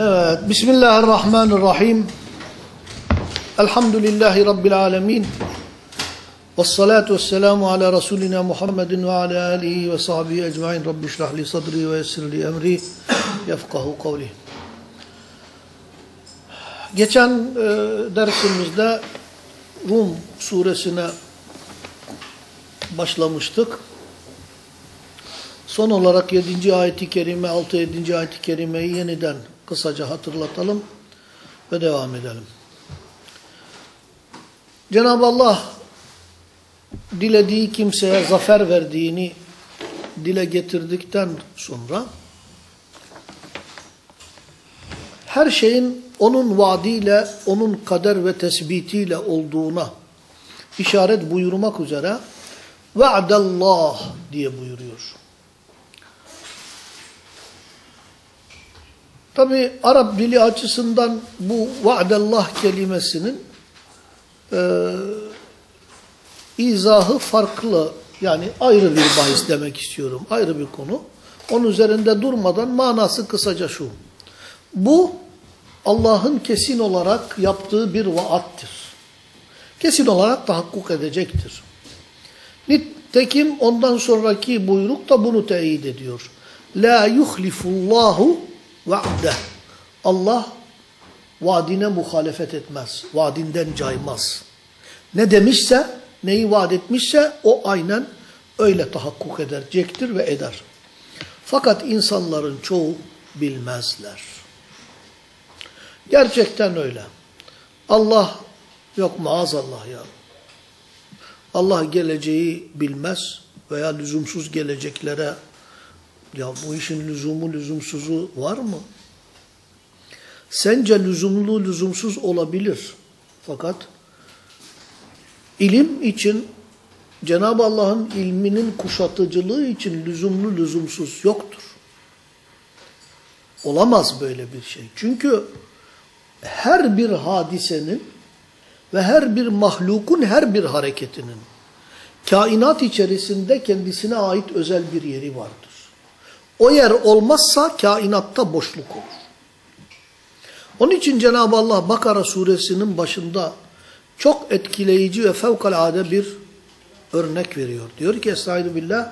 Evet, Bismillahirrahmanirrahim. Elhamdülillahi Rabbil alemin. Vessalatu vesselamu ala Resulina Muhammedin ve ala alihi ve sahbihi ecmain. Rabbi şrahli sadri ve yessirli emri. Yefkahu kavli. Geçen e, dersimizde Rum suresine başlamıştık. Son olarak 7. ayeti kerime, 6-7. ayeti kerimeyi yeniden kısaca hatırlatalım ve devam edelim. Cenab-ı Allah dilediği kimseye zafer verdiğini dile getirdikten sonra her şeyin onun vaadiyle, onun kader ve tesbitiyle olduğuna işaret buyurmak üzere vaadallah diye buyuruyor. Tabi Arap dili açısından bu vaadallah kelimesinin e, izahı farklı. Yani ayrı bir bahis demek istiyorum. Ayrı bir konu. Onun üzerinde durmadan manası kısaca şu. Bu Allah'ın kesin olarak yaptığı bir vaattir. Kesin olarak tahakkuk edecektir. Nitekim ondan sonraki buyruk da bunu teyit ediyor. La yuhlifullahu va'de. Allah vaadine muhalefet etmez. Vaadinden caymaz. Ne demişse, neyi vaat etmişse o aynen öyle tahakkuk edecektir ve eder. Fakat insanların çoğu bilmezler. Gerçekten öyle. Allah yok maazallah ya. Allah geleceği bilmez veya lüzumsuz geleceklere ya bu işin lüzumu lüzumsuzu var mı? Sence lüzumlu lüzumsuz olabilir. Fakat ilim için Cenab-ı Allah'ın ilminin kuşatıcılığı için lüzumlu lüzumsuz yoktur. Olamaz böyle bir şey. Çünkü her bir hadisenin ve her bir mahlukun her bir hareketinin kainat içerisinde kendisine ait özel bir yeri vardır. O yer olmazsa kainatta boşluk olur. Onun için Cenab-ı Allah Bakara suresinin başında çok etkileyici ve fevkalade bir örnek veriyor. Diyor ki Estaizu billah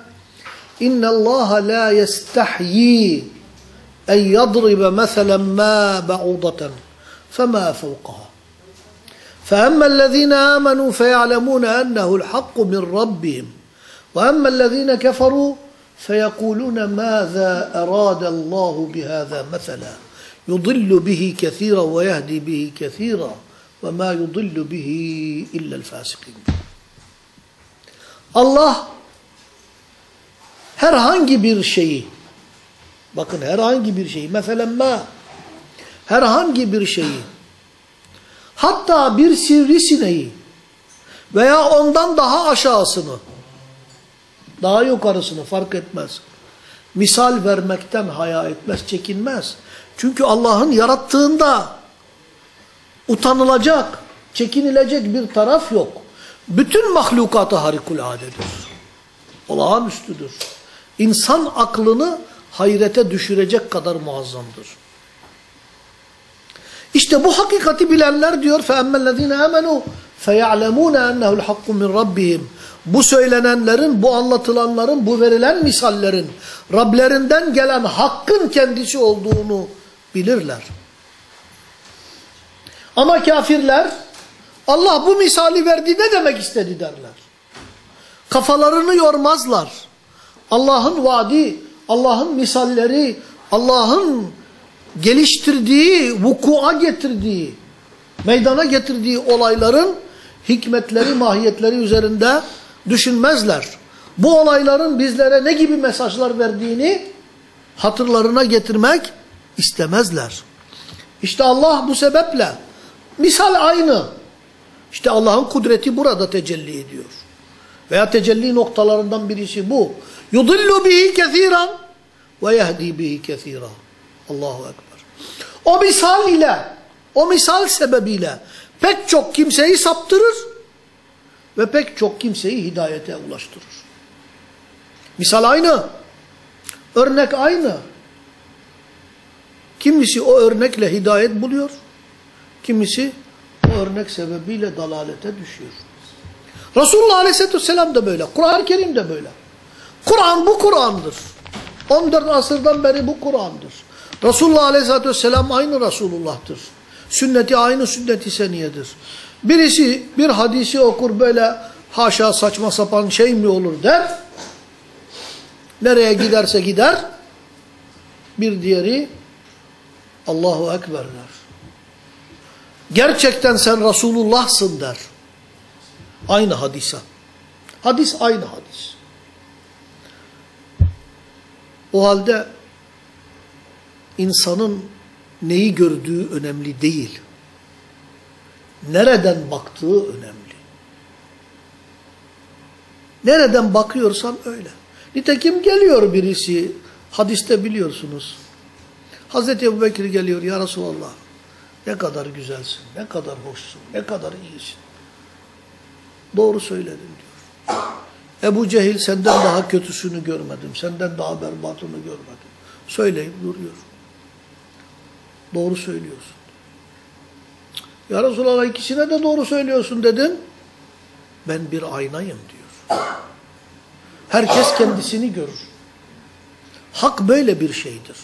İnne Allah la yestahyi en yadribe meselen ma ba'udatan fema fevkaha فأما الذين آمنوا فيعلمون أنه الحق من ربهم وأما الذين كفروا فيقولون ماذا أراد الله بهذا مثلا يضل به كثيرا ويهدي به كثيرا وما يضل به إلا الفاسقين Allah herhangi bir şeyi bakın herhangi bir şeyi mesela ma herhangi bir şeyi hatta bir sivrisineği veya ondan daha aşağısını daha yukarısını fark etmez. Misal vermekten haya etmez, çekinmez. Çünkü Allah'ın yarattığında utanılacak, çekinilecek bir taraf yok. Bütün mahlukata harikuladedir. Olağanüstüdür. İnsan aklını hayrete düşürecek kadar muazzamdır. İşte bu hakikati bilenler diyor فَاَمَّا الَّذ۪ينَ آمَنُوا فَيَعْلَمُونَ اَنَّهُ الْحَقُّ مِنْ رَبِّهِمْ bu söylenenlerin, bu anlatılanların, bu verilen misallerin Rablerinden gelen hakkın kendisi olduğunu bilirler. Ama kafirler Allah bu misali verdi ne demek istedi derler. Kafalarını yormazlar. Allah'ın vaadi, Allah'ın misalleri, Allah'ın geliştirdiği, vukua getirdiği, meydana getirdiği olayların hikmetleri, mahiyetleri üzerinde düşünmezler. Bu olayların bizlere ne gibi mesajlar verdiğini hatırlarına getirmek istemezler. İşte Allah bu sebeple misal aynı. İşte Allah'ın kudreti burada tecelli ediyor. Veya tecelli noktalarından birisi bu. Yudillu bihi kethiran ve yehdi bihi kethiran. Allahu Ekber. O misal ile, o misal sebebiyle pek çok kimseyi saptırır ve pek çok kimseyi hidayete ulaştırır. Misal aynı. Örnek aynı. Kimisi o örnekle hidayet buluyor. Kimisi o örnek sebebiyle dalalete düşüyor. Resulullah Aleyhisselatü Vesselam da böyle. Kur'an-ı Kerim de böyle. Kur'an bu Kur'an'dır. 14 asırdan beri bu Kur'an'dır. Resulullah Aleyhisselatü Vesselam aynı Resulullah'tır. Sünneti aynı sünnet-i seniyedir. Birisi bir hadisi okur böyle haşa saçma sapan şey mi olur der. Nereye giderse gider. Bir diğeri Allahu Ekber der. Gerçekten sen Resulullah'sın der. Aynı hadise. Hadis aynı hadis. O halde insanın neyi gördüğü önemli değil. Nereden baktığı önemli. Nereden bakıyorsan öyle. Nitekim geliyor birisi, hadiste biliyorsunuz. Hazreti Ebu Bekir geliyor, ya Resulallah, ne kadar güzelsin, ne kadar hoşsun, ne kadar iyisin. Doğru söyledin diyor. Ebu Cehil senden daha kötüsünü görmedim, senden daha berbatını görmedim. Söyleyip duruyor. Doğru söylüyorsun. Ya Resulallah ikisine de doğru söylüyorsun dedin. Ben bir aynayım diyor. Herkes kendisini görür. Hak böyle bir şeydir.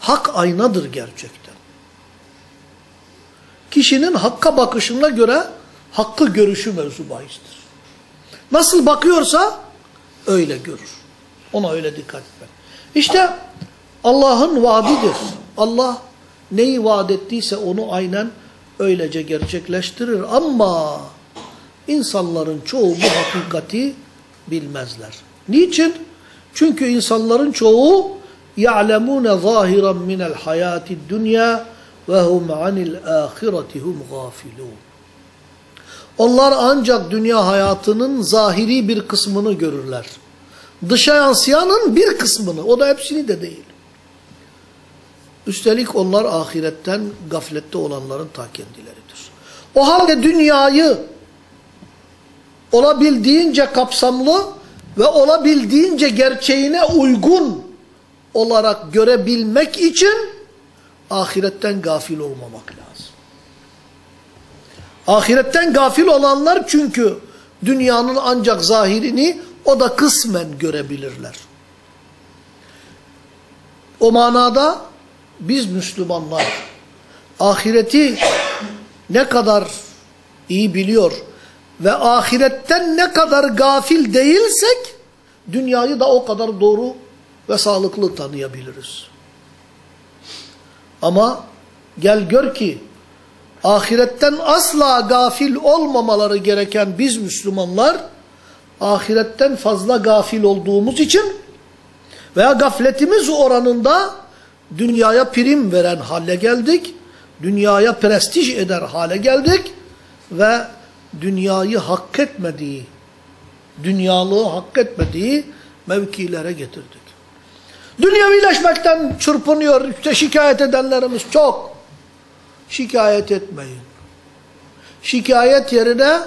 Hak aynadır gerçekten. Kişinin hakka bakışına göre hakkı görüşü mevzu bahistir. Nasıl bakıyorsa öyle görür. Ona öyle dikkat etmek. İşte Allah'ın vaadidir. Allah neyi vaat ettiyse onu aynen öylece gerçekleştirir. Ama insanların çoğu bu hakikati bilmezler. Niçin? Çünkü insanların çoğu يَعْلَمُونَ ظَاهِرًا مِنَ الْحَيَاةِ الدُّنْيَا وَهُمْ عَنِ الْآخِرَةِ هُمْ غَافِلُونَ Onlar ancak dünya hayatının zahiri bir kısmını görürler. Dışa yansıyanın bir kısmını, o da hepsini de değil. Üstelik onlar ahiretten gaflette olanların ta kendileridir. O halde dünyayı olabildiğince kapsamlı ve olabildiğince gerçeğine uygun olarak görebilmek için ahiretten gafil olmamak lazım. Ahiretten gafil olanlar çünkü dünyanın ancak zahirini o da kısmen görebilirler. O manada biz Müslümanlar ahireti ne kadar iyi biliyor ve ahiretten ne kadar gafil değilsek dünyayı da o kadar doğru ve sağlıklı tanıyabiliriz. Ama gel gör ki ahiretten asla gafil olmamaları gereken biz Müslümanlar ahiretten fazla gafil olduğumuz için veya gafletimiz oranında dünyaya prim veren hale geldik, dünyaya prestij eder hale geldik ve dünyayı hak etmediği, dünyalığı hak etmediği mevkilere getirdik. Dünyavileşmekten çırpınıyor, işte şikayet edenlerimiz çok. Şikayet etmeyin. Şikayet yerine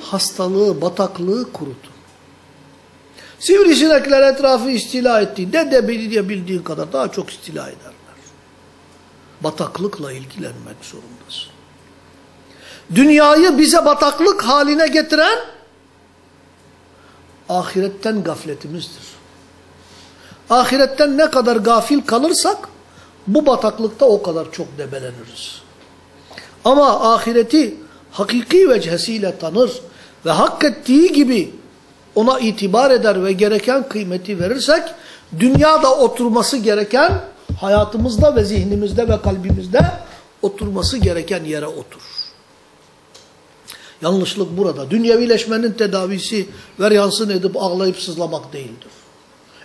hastalığı, bataklığı kurutun. Sivrisinekler etrafı istila etti. Ne de bildiğin kadar daha çok istila ederler. Bataklıkla ilgilenmek zorundasın. Dünyayı bize bataklık haline getiren ahiretten gafletimizdir. Ahiretten ne kadar gafil kalırsak bu bataklıkta o kadar çok debeleniriz. Ama ahireti hakiki vechesiyle tanır ve hak ettiği gibi ona itibar eder ve gereken kıymeti verirsek dünyada oturması gereken hayatımızda ve zihnimizde ve kalbimizde oturması gereken yere oturur. Yanlışlık burada. Dünyevileşmenin tedavisi ver yansın edip ağlayıp sızlamak değildir.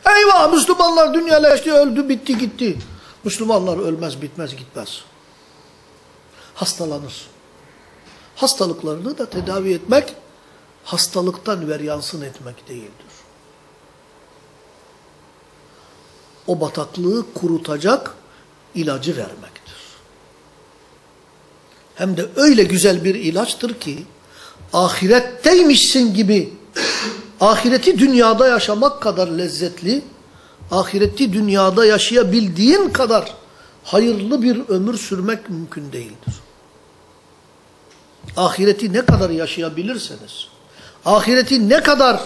Eyvah Müslümanlar dünyaleşti, öldü, bitti, gitti. Müslümanlar ölmez, bitmez, gitmez. Hastalanır. Hastalıklarını da tedavi etmek, hastalıktan ver yansın etmek değildir. O bataklığı kurutacak ilacı vermektir. Hem de öyle güzel bir ilaçtır ki, ahiretteymişsin gibi ahireti dünyada yaşamak kadar lezzetli, ahireti dünyada yaşayabildiğin kadar hayırlı bir ömür sürmek mümkün değildir. Ahireti ne kadar yaşayabilirseniz, ahireti ne kadar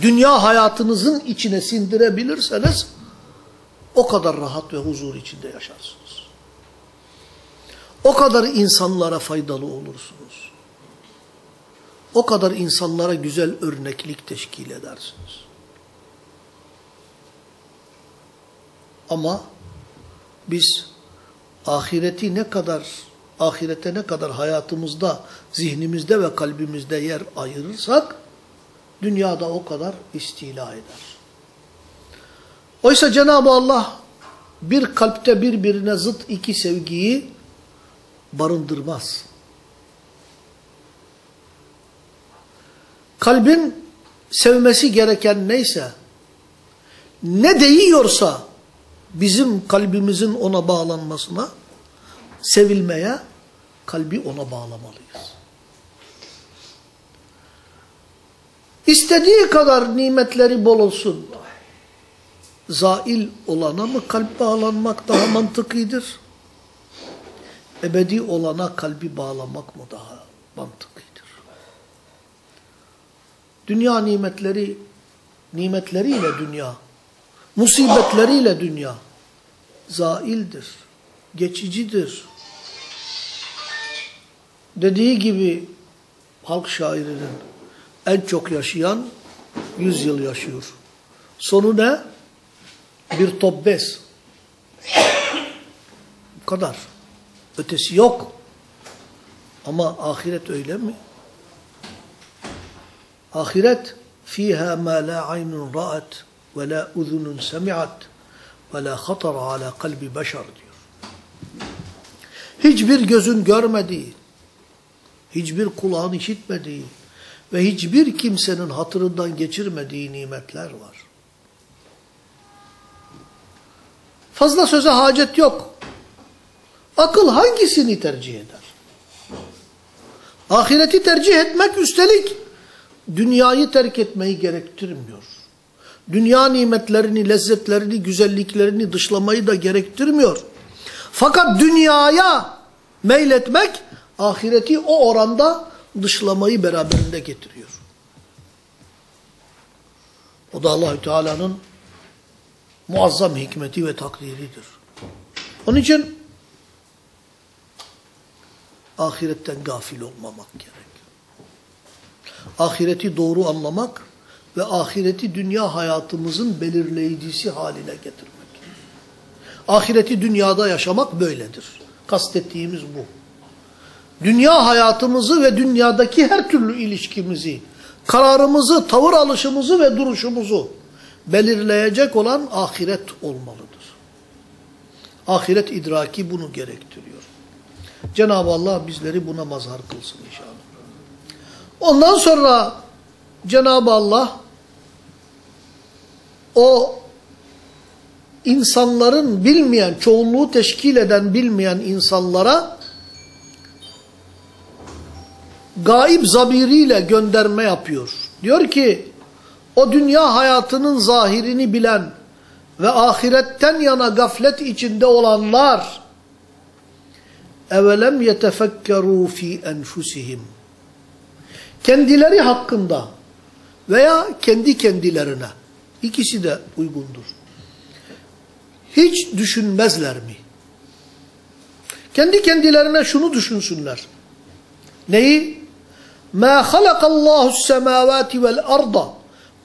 dünya hayatınızın içine sindirebilirseniz, o kadar rahat ve huzur içinde yaşarsınız. O kadar insanlara faydalı olursunuz. O kadar insanlara güzel örneklik teşkil edersiniz. Ama biz ahireti ne kadar, ahirete ne kadar hayatımızda, zihnimizde ve kalbimizde yer ayırırsak, dünyada o kadar istila eder. Oysa Cenab-ı Allah bir kalpte birbirine zıt iki sevgiyi barındırmaz. Kalbin sevmesi gereken neyse, ne değiyorsa bizim kalbimizin ona bağlanmasına, sevilmeye kalbi ona bağlamalıyız. İstediği kadar nimetleri bol olsun. Zail olana mı kalp bağlanmak daha mantıklıdır? Ebedi olana kalbi bağlamak mı daha mantıklıdır? Dünya nimetleri, nimetleriyle dünya, musibetleriyle dünya zaildir, geçicidir. Dediği gibi halk şairinin en çok yaşayan 100 yıl yaşıyor. Sonu ne? Bir top bez. Bu kadar. Ötesi yok. Ama ahiret öyle mi? Ahiret fiha ma la aynun ra'at ve la uzunun semi'at ve la hatara ala kalbi beşer diyor. Hiçbir gözün görmediği, hiçbir kulağın işitmediği ve hiçbir kimsenin hatırından geçirmediği nimetler var. Fazla söze hacet yok. Akıl hangisini tercih eder? Ahireti tercih etmek üstelik dünyayı terk etmeyi gerektirmiyor. Dünya nimetlerini, lezzetlerini, güzelliklerini dışlamayı da gerektirmiyor. Fakat dünyaya meyletmek ahireti o oranda dışlamayı beraberinde getiriyor. O da Allahü Teala'nın muazzam hikmeti ve takdiridir. Onun için ahiretten gafil olmamak gerek. Ahireti doğru anlamak ve ahireti dünya hayatımızın belirleyicisi haline getirmek. Ahireti dünyada yaşamak böyledir. Kastettiğimiz bu. Dünya hayatımızı ve dünyadaki her türlü ilişkimizi, kararımızı, tavır alışımızı ve duruşumuzu belirleyecek olan ahiret olmalıdır. Ahiret idraki bunu gerektiriyor. Cenab-ı Allah bizleri buna mazhar kılsın inşallah. Ondan sonra Cenab-ı Allah o insanların bilmeyen, çoğunluğu teşkil eden bilmeyen insanlara gaib zabiriyle gönderme yapıyor. Diyor ki o dünya hayatının zahirini bilen ve ahiretten yana gaflet içinde olanlar evelem yetefekkeru fi enfusihim kendileri hakkında veya kendi kendilerine ikisi de uygundur. Hiç düşünmezler mi? Kendi kendilerine şunu düşünsünler. Neyi? مَا خَلَقَ اللّٰهُ السَّمَاوَاتِ وَالْأَرْضَ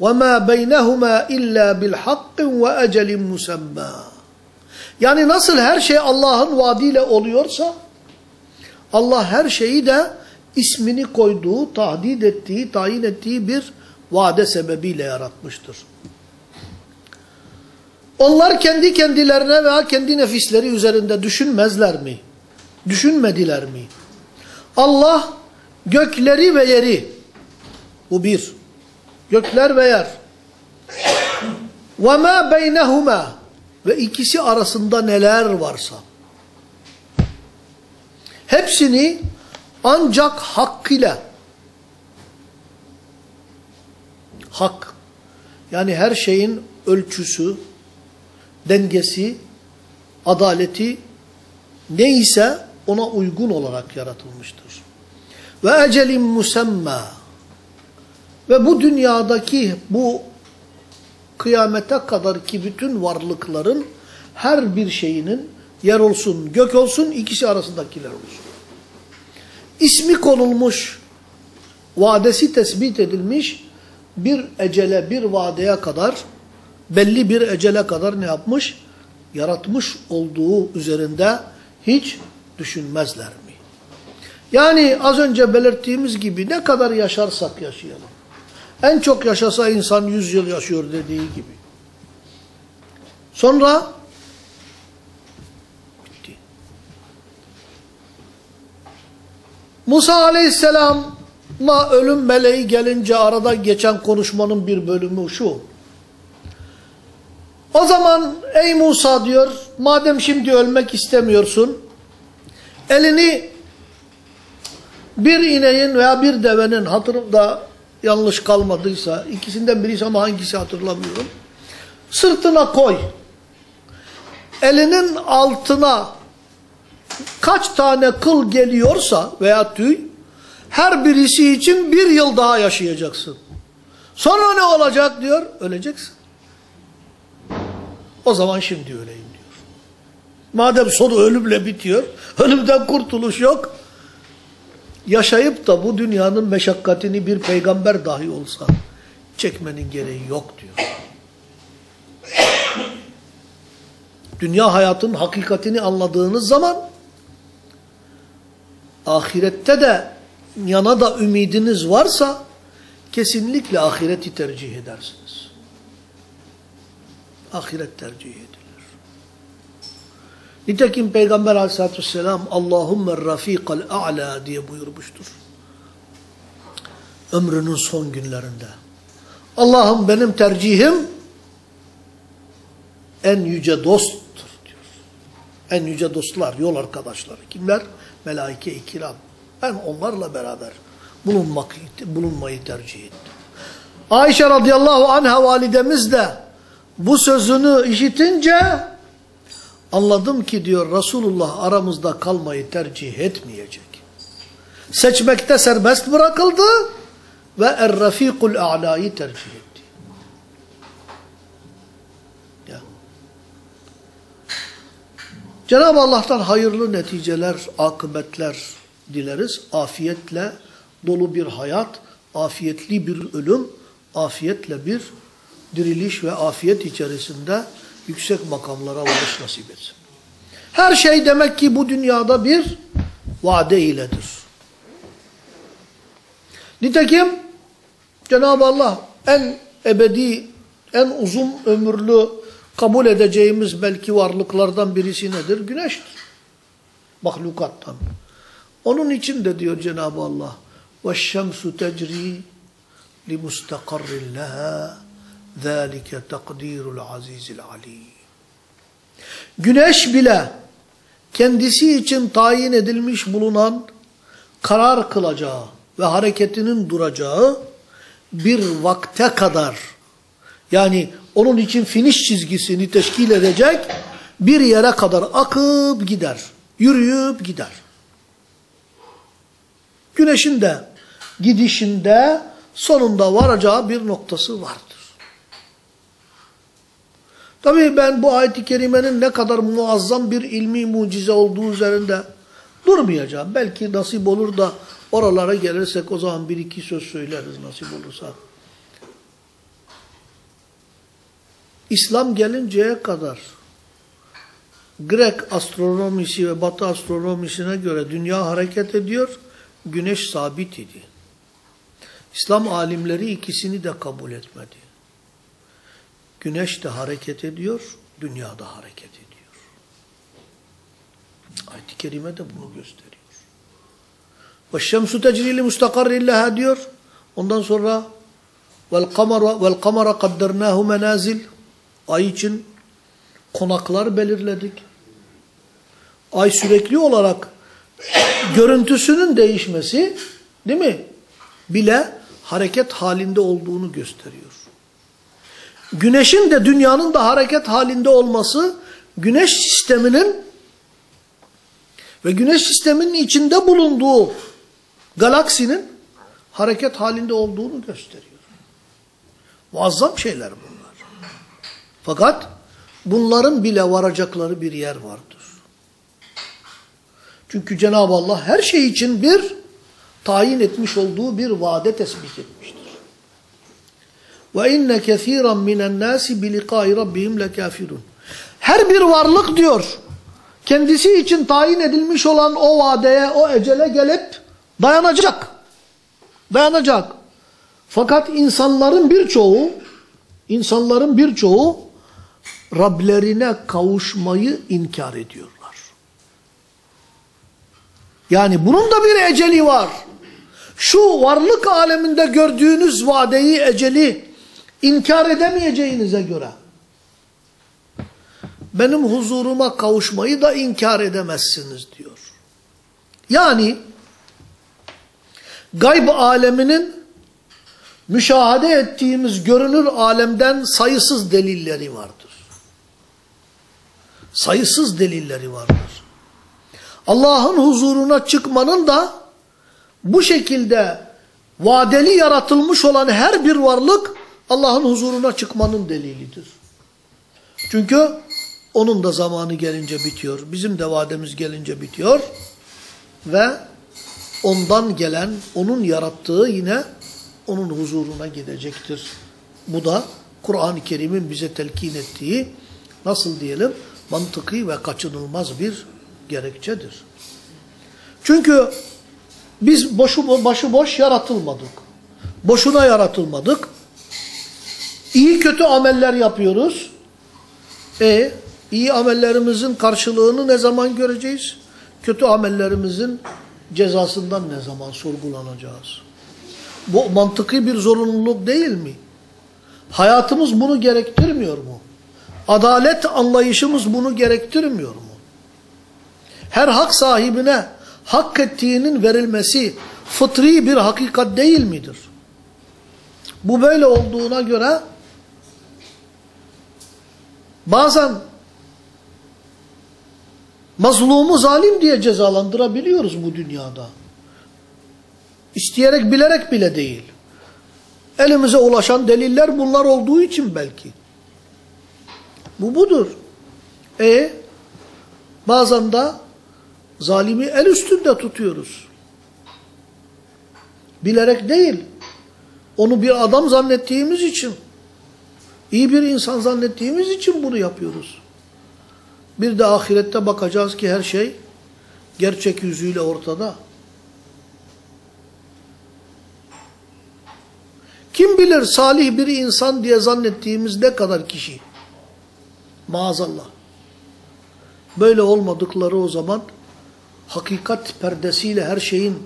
وَمَا بَيْنَهُمَا إِلَّا بِالْحَقِّ وَأَجَلٍ مُسَمَّى Yani nasıl her şey Allah'ın vaadiyle oluyorsa, Allah her şeyi de ismini koyduğu, tahdid ettiği, tayin ettiği bir vade sebebiyle yaratmıştır. Onlar kendi kendilerine veya kendi nefisleri üzerinde düşünmezler mi? Düşünmediler mi? Allah gökleri ve yeri, bu bir, gökler ve yer, وَمَا بَيْنَهُمَا ve ikisi arasında neler varsa, hepsini ancak hakkıyla, hak, yani her şeyin ölçüsü, dengesi adaleti neyse ona uygun olarak yaratılmıştır. Ve ecelin musemma ve bu dünyadaki bu kıyamete kadar ki bütün varlıkların her bir şeyinin yer olsun, gök olsun, ikisi arasındakiler olsun. İsmi konulmuş, vadesi tespit edilmiş, bir ecele, bir vadeye kadar, belli bir ecele kadar ne yapmış? Yaratmış olduğu üzerinde hiç düşünmezler? Yani az önce belirttiğimiz gibi ne kadar yaşarsak yaşayalım. En çok yaşasa insan 100 yıl yaşıyor dediği gibi. Sonra bitti. Musa aleyhisselamla ölüm meleği gelince arada geçen konuşmanın bir bölümü şu. O zaman ey Musa diyor madem şimdi ölmek istemiyorsun elini bir ineğin veya bir devenin hatırımda yanlış kalmadıysa ikisinden birisi ama hangisi hatırlamıyorum. Sırtına koy. Elinin altına kaç tane kıl geliyorsa veya tüy her birisi için bir yıl daha yaşayacaksın. Sonra ne olacak diyor? Öleceksin. O zaman şimdi öleyim diyor. Madem sonu ölümle bitiyor, ölümden kurtuluş yok. Yaşayıp da bu dünyanın meşakkatini bir peygamber dahi olsa çekmenin gereği yok diyor. Dünya hayatın hakikatini anladığınız zaman ahirette de yana da ümidiniz varsa kesinlikle ahireti tercih edersiniz. Ahiret tercih edilir. Nitekim Peygamber aleyhissalatü vesselam Allahümme rafikal a'la diye buyurmuştur. Ömrünün son günlerinde. Allah'ım benim tercihim en yüce dosttur diyor. En yüce dostlar, yol arkadaşları. Kimler? Melaike-i kiram. Ben onlarla beraber bulunmak, bulunmayı tercih ettim. Ayşe radıyallahu anha validemiz de bu sözünü işitince anladım ki diyor Resulullah aramızda kalmayı tercih etmeyecek. Seçmekte serbest bırakıldı ve er-rafikul a'la'yı tercih etti. Ya. Cenab-ı Allah'tan hayırlı neticeler, akıbetler dileriz. Afiyetle dolu bir hayat, afiyetli bir ölüm, afiyetle bir diriliş ve afiyet içerisinde yüksek makamlara varış nasip etsin. Her şey demek ki bu dünyada bir vade iledir. Nitekim Cenab-ı Allah en ebedi, en uzun ömürlü kabul edeceğimiz belki varlıklardan birisi nedir? Güneştir. Mahlukattan. Onun için de diyor Cenab-ı Allah وَالشَّمْسُ تَجْرِي لِمُسْتَقَرٍ لَهَا ذَٰلِكَ تَقْدِيرُ الْعَز۪يزِ الْعَل۪يمِ Güneş bile kendisi için tayin edilmiş bulunan karar kılacağı ve hareketinin duracağı bir vakte kadar yani onun için finish çizgisini teşkil edecek bir yere kadar akıp gider, yürüyüp gider. Güneşin de gidişinde sonunda varacağı bir noktası vardır. Tabii ben bu ayet-i kerimenin ne kadar muazzam bir ilmi mucize olduğu üzerinde durmayacağım. Belki nasip olur da oralara gelirsek o zaman bir iki söz söyleriz nasip olursa. İslam gelinceye kadar Grek astronomisi ve Batı astronomisine göre dünya hareket ediyor, güneş sabit idi. İslam alimleri ikisini de kabul etmedi. Güneş de hareket ediyor, dünya da hareket ediyor. Ayet-i Kerime de bunu gösteriyor. وَالشَّمْسُ تَجْرِي لِمُسْتَقَرِّ لَهَا diyor. Ondan sonra وَالْقَمَرَ وَالْقَمَرَ قَدَّرْنَاهُ menazil Ay için konaklar belirledik. Ay sürekli olarak görüntüsünün değişmesi değil mi? Bile hareket halinde olduğunu gösteriyor. Güneşin de dünyanın da hareket halinde olması güneş sisteminin ve güneş sisteminin içinde bulunduğu galaksinin hareket halinde olduğunu gösteriyor. Muazzam şeyler bunlar. Fakat bunların bile varacakları bir yer vardır. Çünkü Cenab-ı Allah her şey için bir tayin etmiş olduğu bir vade tespit etmiştir. Ve inne kesiran minen nasi bi liqa'i rabbihim lekafirun. Her bir varlık diyor kendisi için tayin edilmiş olan o vadeye, o ecele gelip dayanacak. Dayanacak. Fakat insanların birçoğu insanların birçoğu Rablerine kavuşmayı inkar ediyorlar. Yani bunun da bir eceli var. Şu varlık aleminde gördüğünüz vadeyi, eceli inkar edemeyeceğinize göre benim huzuruma kavuşmayı da inkar edemezsiniz diyor. Yani gayb aleminin müşahede ettiğimiz görünür alemden sayısız delilleri vardır. Sayısız delilleri vardır. Allah'ın huzuruna çıkmanın da bu şekilde vadeli yaratılmış olan her bir varlık Allah'ın huzuruna çıkmanın delilidir. Çünkü onun da zamanı gelince bitiyor. Bizim de vademiz gelince bitiyor. Ve ondan gelen, onun yarattığı yine onun huzuruna gidecektir. Bu da Kur'an-ı Kerim'in bize telkin ettiği nasıl diyelim mantıki ve kaçınılmaz bir gerekçedir. Çünkü biz boşu, başıboş yaratılmadık. Boşuna yaratılmadık. İyi kötü ameller yapıyoruz. E iyi amellerimizin karşılığını ne zaman göreceğiz? Kötü amellerimizin cezasından ne zaman sorgulanacağız? Bu mantıki bir zorunluluk değil mi? Hayatımız bunu gerektirmiyor mu? Adalet anlayışımız bunu gerektirmiyor mu? Her hak sahibine hak ettiğinin verilmesi fıtri bir hakikat değil midir? Bu böyle olduğuna göre bazen mazlumu zalim diye cezalandırabiliyoruz bu dünyada. İsteyerek bilerek bile değil. Elimize ulaşan deliller bunlar olduğu için belki. Bu budur. E bazen de zalimi el üstünde tutuyoruz. Bilerek değil. Onu bir adam zannettiğimiz için, iyi bir insan zannettiğimiz için bunu yapıyoruz. Bir de ahirette bakacağız ki her şey gerçek yüzüyle ortada. Kim bilir salih bir insan diye zannettiğimiz ne kadar kişi. Maazallah. Böyle olmadıkları o zaman hakikat perdesiyle her şeyin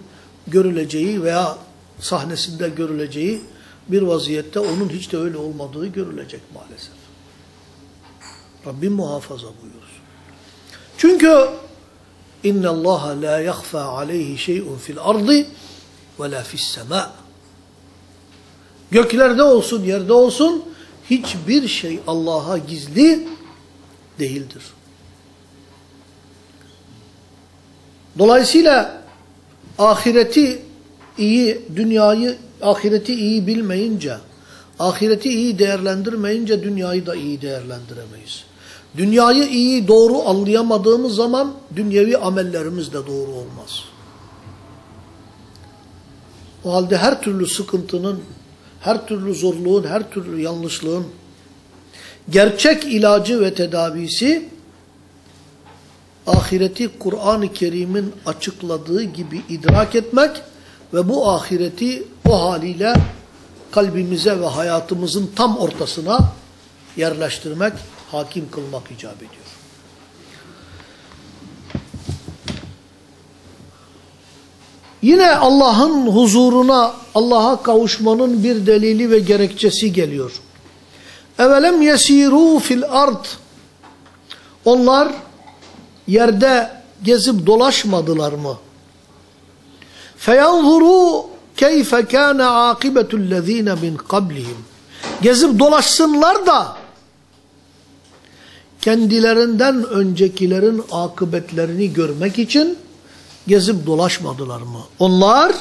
görüleceği veya sahnesinde görüleceği bir vaziyette onun hiç de öyle olmadığı görülecek maalesef. Rabbim muhafaza buyursun. Çünkü inna Allah la yakhfa aleyhi şey'un fil ardı ve la fis sema. Göklerde olsun, yerde olsun hiçbir şey Allah'a gizli değildir. Dolayısıyla ahireti iyi, dünyayı, ahireti iyi bilmeyince, ahireti iyi değerlendirmeyince dünyayı da iyi değerlendiremeyiz. Dünyayı iyi, doğru anlayamadığımız zaman dünyevi amellerimiz de doğru olmaz. O halde her türlü sıkıntının, her türlü zorluğun, her türlü yanlışlığın gerçek ilacı ve tedavisi ahireti Kur'an-ı Kerim'in açıkladığı gibi idrak etmek ve bu ahireti o haliyle kalbimize ve hayatımızın tam ortasına yerleştirmek, hakim kılmak icap ediyor. Yine Allah'ın huzuruna, Allah'a kavuşmanın bir delili ve gerekçesi geliyor. Evelem yesiru fil ard. Onlar yerde gezip dolaşmadılar mı? Feyanzuru keyfe kâne âkibetullezîne min kablihim. Gezip dolaşsınlar da kendilerinden öncekilerin akıbetlerini görmek için gezip dolaşmadılar mı? Onlar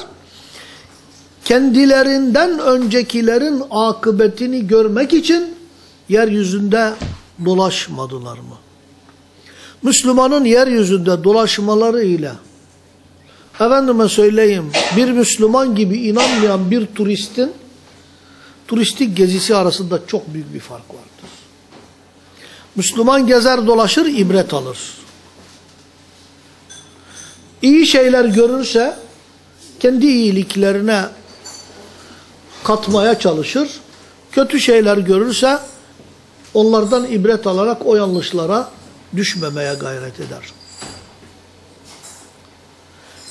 kendilerinden öncekilerin akıbetini görmek için yeryüzünde dolaşmadılar mı? Müslümanın yeryüzünde dolaşmaları ile efendime söyleyeyim bir Müslüman gibi inanmayan bir turistin turistik gezisi arasında çok büyük bir fark vardır. Müslüman gezer dolaşır ibret alır. İyi şeyler görürse kendi iyiliklerine katmaya çalışır. Kötü şeyler görürse onlardan ibret alarak o yanlışlara düşmemeye gayret eder.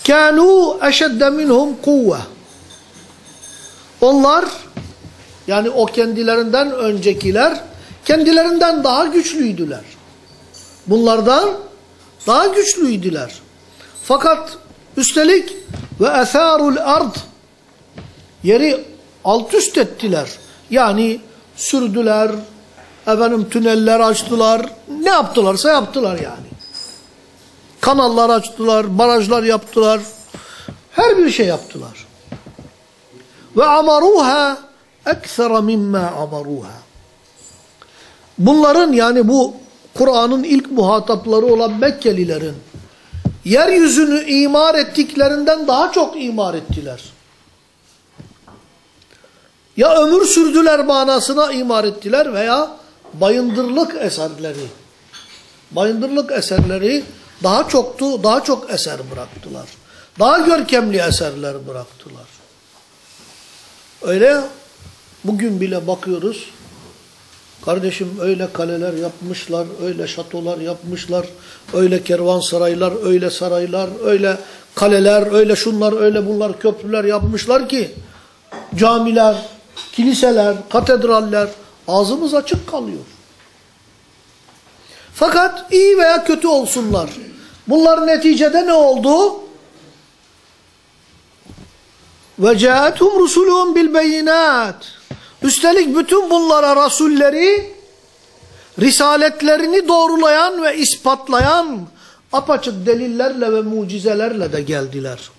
Kânû eşedde minhum kuvve. Onlar yani o kendilerinden öncekiler kendilerinden daha güçlüydüler. Bunlardan daha güçlüydüler. Fakat üstelik ve esarul ard yeri alt üst ettiler. Yani sürdüler, efendim tüneller açtılar, ne yaptılarsa yaptılar yani. Kanallar açtılar, barajlar yaptılar, her bir şey yaptılar. Ve amaruha eksera mimma amaruha. Bunların yani bu Kur'an'ın ilk muhatapları olan Mekkelilerin yeryüzünü imar ettiklerinden daha çok imar ettiler. Ya ömür sürdüler manasına imar ettiler veya bayındırlık eserleri. Bayındırlık eserleri daha çoktu, daha çok eser bıraktılar. Daha görkemli eserler bıraktılar. Öyle bugün bile bakıyoruz. Kardeşim öyle kaleler yapmışlar, öyle şatolar yapmışlar, öyle kervansaraylar, öyle saraylar, öyle kaleler, öyle şunlar, öyle bunlar, köprüler yapmışlar ki camiler, kiliseler, katedraller ağzımız açık kalıyor. Fakat iyi veya kötü olsunlar. Bunlar neticede ne oldu? Ve caethum rusulun bil beyinat. Üstelik bütün bunlara rasulleri risaletlerini doğrulayan ve ispatlayan apaçık delillerle ve mucizelerle de geldiler.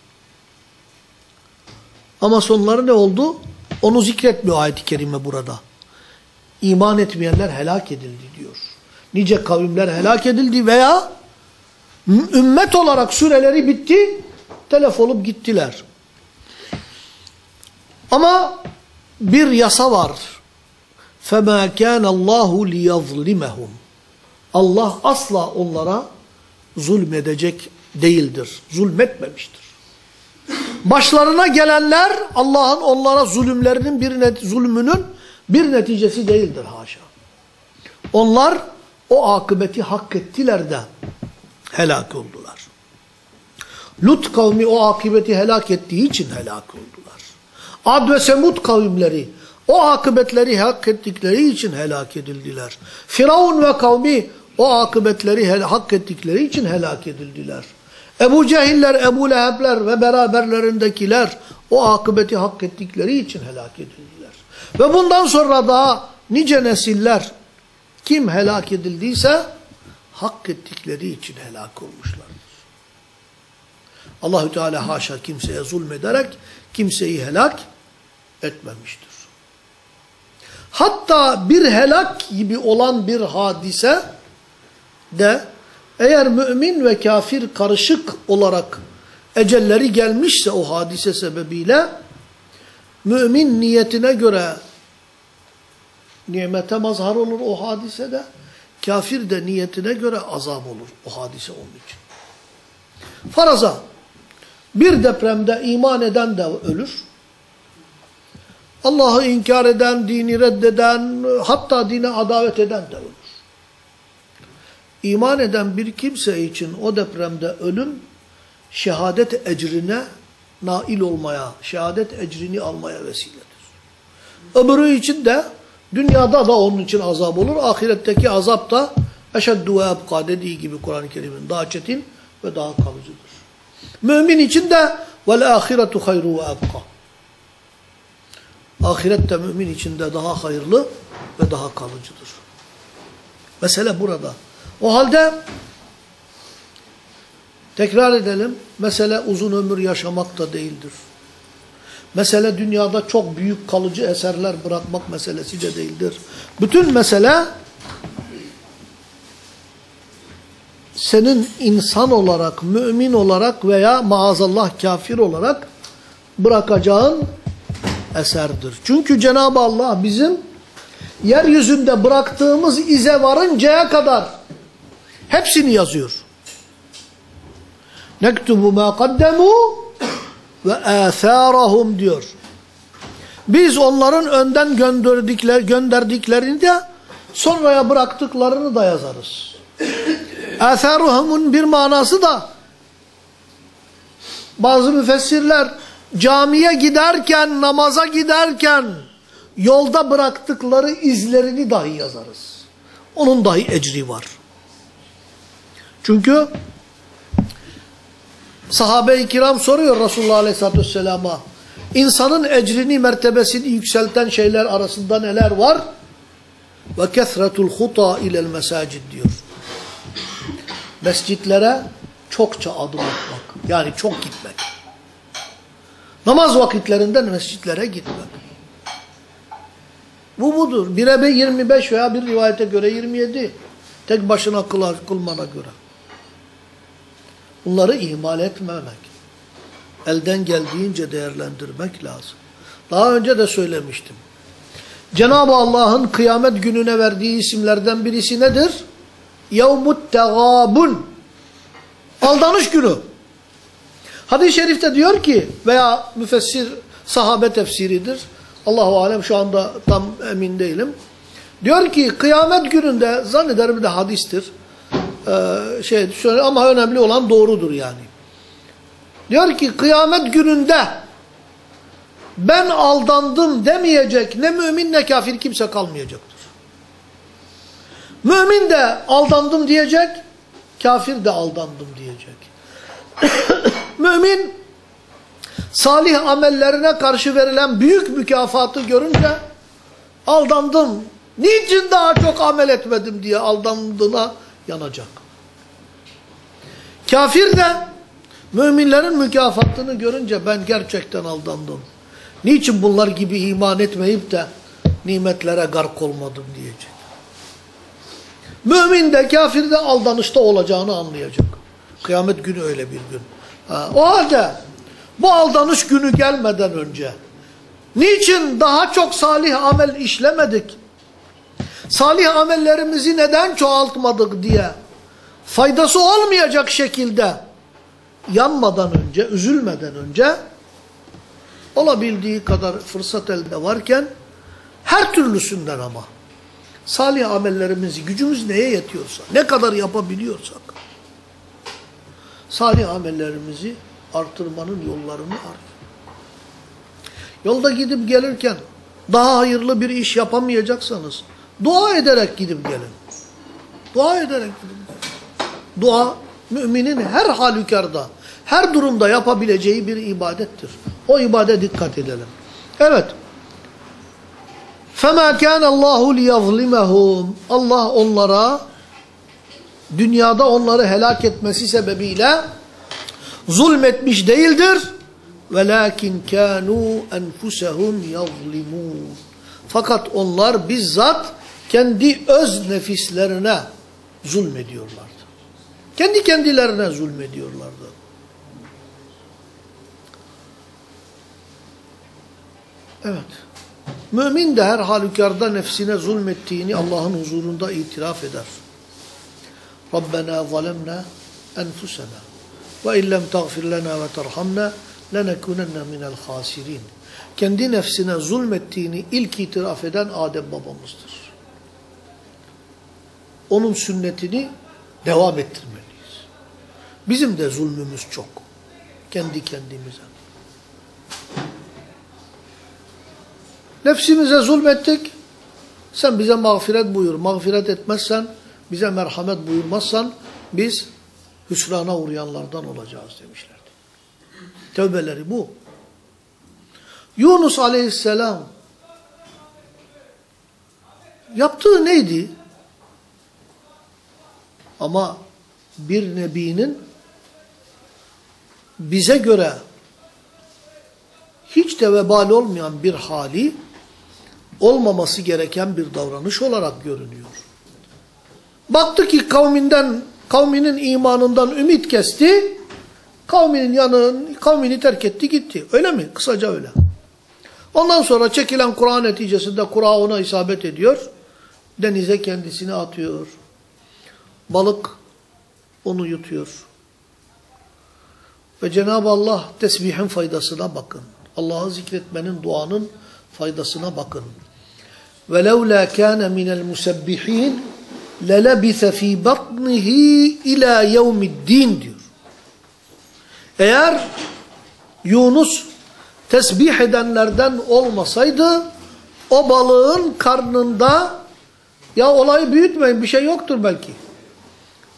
Ama sonları ne oldu? Onu zikretmiyor ayet-i kerime burada. İman etmeyenler helak edildi diyor Nice kavimler helak edildi veya ümmet olarak süreleri bitti, telef olup gittiler. Ama bir yasa var. فَمَا كَانَ اللّٰهُ لِيَظْلِمَهُمْ Allah asla onlara zulmedecek değildir. Zulmetmemiştir. Başlarına gelenler Allah'ın onlara zulümlerinin bir net, zulmünün bir neticesi değildir haşa. Onlar o akıbeti hak ettiler de helak oldular. Lut kavmi o akıbeti helak ettiği için helak oldular. Ad ve Semud kavimleri o akıbetleri hak ettikleri için helak edildiler. Firavun ve kavmi o akıbetleri hak ettikleri için helak edildiler. Ebu Cehiller, Ebu Lehebler ve beraberlerindekiler o akıbeti hak ettikleri için helak edildiler. Ve bundan sonra daha nice nesiller kim helak edildiyse hak ettikleri için helak olmuşlardır. Allahü Teala haşa kimseye zulmederek kimseyi helak etmemiştir. Hatta bir helak gibi olan bir hadise de eğer mümin ve kafir karışık olarak ecelleri gelmişse o hadise sebebiyle mümin niyetine göre nimete mazhar olur o hadisede. Kafir de niyetine göre azap olur o hadise onun için. Faraza bir depremde iman eden de ölür. Allah'ı inkar eden, dini reddeden, hatta dine adavet eden de ölür. İman eden bir kimse için o depremde ölüm, şehadet ecrine nail olmaya, şehadet ecrini almaya vesiledir. Öbürü için de dünyada da onun için azap olur, ahiretteki azap da eşeddu ve ebka dediği gibi Kur'an-ı Kerim'in daha çetin ve daha kalıcıdır. Mümin için de vel ahiretu hayru ve ebka. Ahirette mümin için de daha hayırlı ve daha kalıcıdır. Mesele burada. O halde tekrar edelim. Mesele uzun ömür yaşamak da değildir. Mesele dünyada çok büyük kalıcı eserler bırakmak meselesi de değildir. Bütün mesele senin insan olarak, mümin olarak veya maazallah kafir olarak bırakacağın eserdir. Çünkü Cenab-ı Allah bizim yeryüzünde bıraktığımız ize varıncaya kadar hepsini yazıyor. Nektubu ma kaddemu ve âthârahum diyor. Biz onların önden gönderdikler, gönderdiklerini de sonraya bıraktıklarını da yazarız. Âthâruhumun bir manası da bazı müfessirler camiye giderken, namaza giderken yolda bıraktıkları izlerini dahi yazarız. Onun dahi ecri var. Çünkü sahabe-i kiram soruyor Resulullah Aleyhisselatü Vesselam'a insanın ecrini, mertebesini yükselten şeyler arasında neler var? Ve kesretul huta ilel mesacid diyor. Mescitlere çokça adım atmak. Yani çok gitmek. Namaz vakitlerinden mescitlere gitmek. Bu budur. Birebe 25 veya bir rivayete göre 27. Tek başına kılar, kılmana göre. Bunları ihmal etmemek. Elden geldiğince değerlendirmek lazım. Daha önce de söylemiştim. Cenab-ı Allah'ın kıyamet gününe verdiği isimlerden birisi nedir? Yevmut tegabun. Aldanış günü. Hadis-i şerifte diyor ki veya müfessir sahabe tefsiridir. Allahu alem şu anda tam emin değilim. Diyor ki kıyamet gününde zannederim de hadistir. Ee, şey şöyle ama önemli olan doğrudur yani. Diyor ki kıyamet gününde ben aldandım demeyecek ne mümin ne kafir kimse kalmayacaktır. Mümin de aldandım diyecek, kafir de aldandım diyecek. Mümin salih amellerine karşı verilen büyük mükafatı görünce aldandım. Niçin daha çok amel etmedim diye aldandığına yanacak. Kafir de müminlerin mükafatını görünce ben gerçekten aldandım. Niçin bunlar gibi iman etmeyip de nimetlere gark olmadım diyecek. Mümin de kafir de aldanışta olacağını anlayacak. Kıyamet günü öyle bir gün. Ha, o halde bu aldanış günü gelmeden önce niçin daha çok salih amel işlemedik? Salih amellerimizi neden çoğaltmadık diye faydası olmayacak şekilde yanmadan önce, üzülmeden önce olabildiği kadar fırsat elde varken her türlüsünden ama salih amellerimizi gücümüz neye yetiyorsa, ne kadar yapabiliyorsak salih amellerimizi artırmanın yollarını ar. Yolda gidip gelirken daha hayırlı bir iş yapamayacaksanız dua ederek gidip gelin. Dua ederek gidip gelin. Dua müminin her halükarda, her durumda yapabileceği bir ibadettir. O ibade dikkat edelim. Evet. فَمَا كَانَ اللّٰهُ لِيَظْلِمَهُمْ Allah onlara dünyada onları helak etmesi sebebiyle zulmetmiş değildir. وَلَاكِنْ كَانُوا أَنْفُسَهُمْ يَظْلِمُونَ Fakat onlar bizzat kendi öz nefislerine zulmediyorlardı. Kendi kendilerine zulmediyorlardı. Evet. Mümin de her halükarda nefsine zulmettiğini Allah'ın huzurunda itiraf eder. Rabbena zalemna enfusena ve illem tagfir lena ve terhamna lenekunenne minel hasirin. Kendi nefsine zulmettiğini ilk itiraf eden Adem babamızdır. Onun sünnetini devam ettirmeliyiz. Bizim de zulmümüz çok. Kendi kendimize. Nefsimize zulmettik. Sen bize mağfiret buyur. Mağfiret etmezsen, bize merhamet buyurmazsan biz hüsrana uğrayanlardan olacağız demişlerdi. Tövbeleri bu. Yunus aleyhisselam yaptığı neydi? Ama bir nebinin bize göre hiç de vebal olmayan bir hali olmaması gereken bir davranış olarak görünüyor. Baktı ki kavminden, kavminin imanından ümit kesti, kavminin yanın, kavmini terk etti gitti. Öyle mi? Kısaca öyle. Ondan sonra çekilen Kur'an neticesinde Kur'an ona isabet ediyor. Denize kendisini atıyor. Balık onu yutuyor. Ve Cenab-ı Allah tesbihin faydasına bakın. Allah'ı zikretmenin, duanın faydasına bakın. وَلَوْلَا كَانَ مِنَ الْمُسَبِّحِينَ لَلَبِثَ ف۪ي بَطْنِهِ اِلَى يَوْمِ الدِّينَ diyor. Eğer Yunus tesbih edenlerden olmasaydı o balığın karnında ya olayı büyütmeyin bir şey yoktur belki.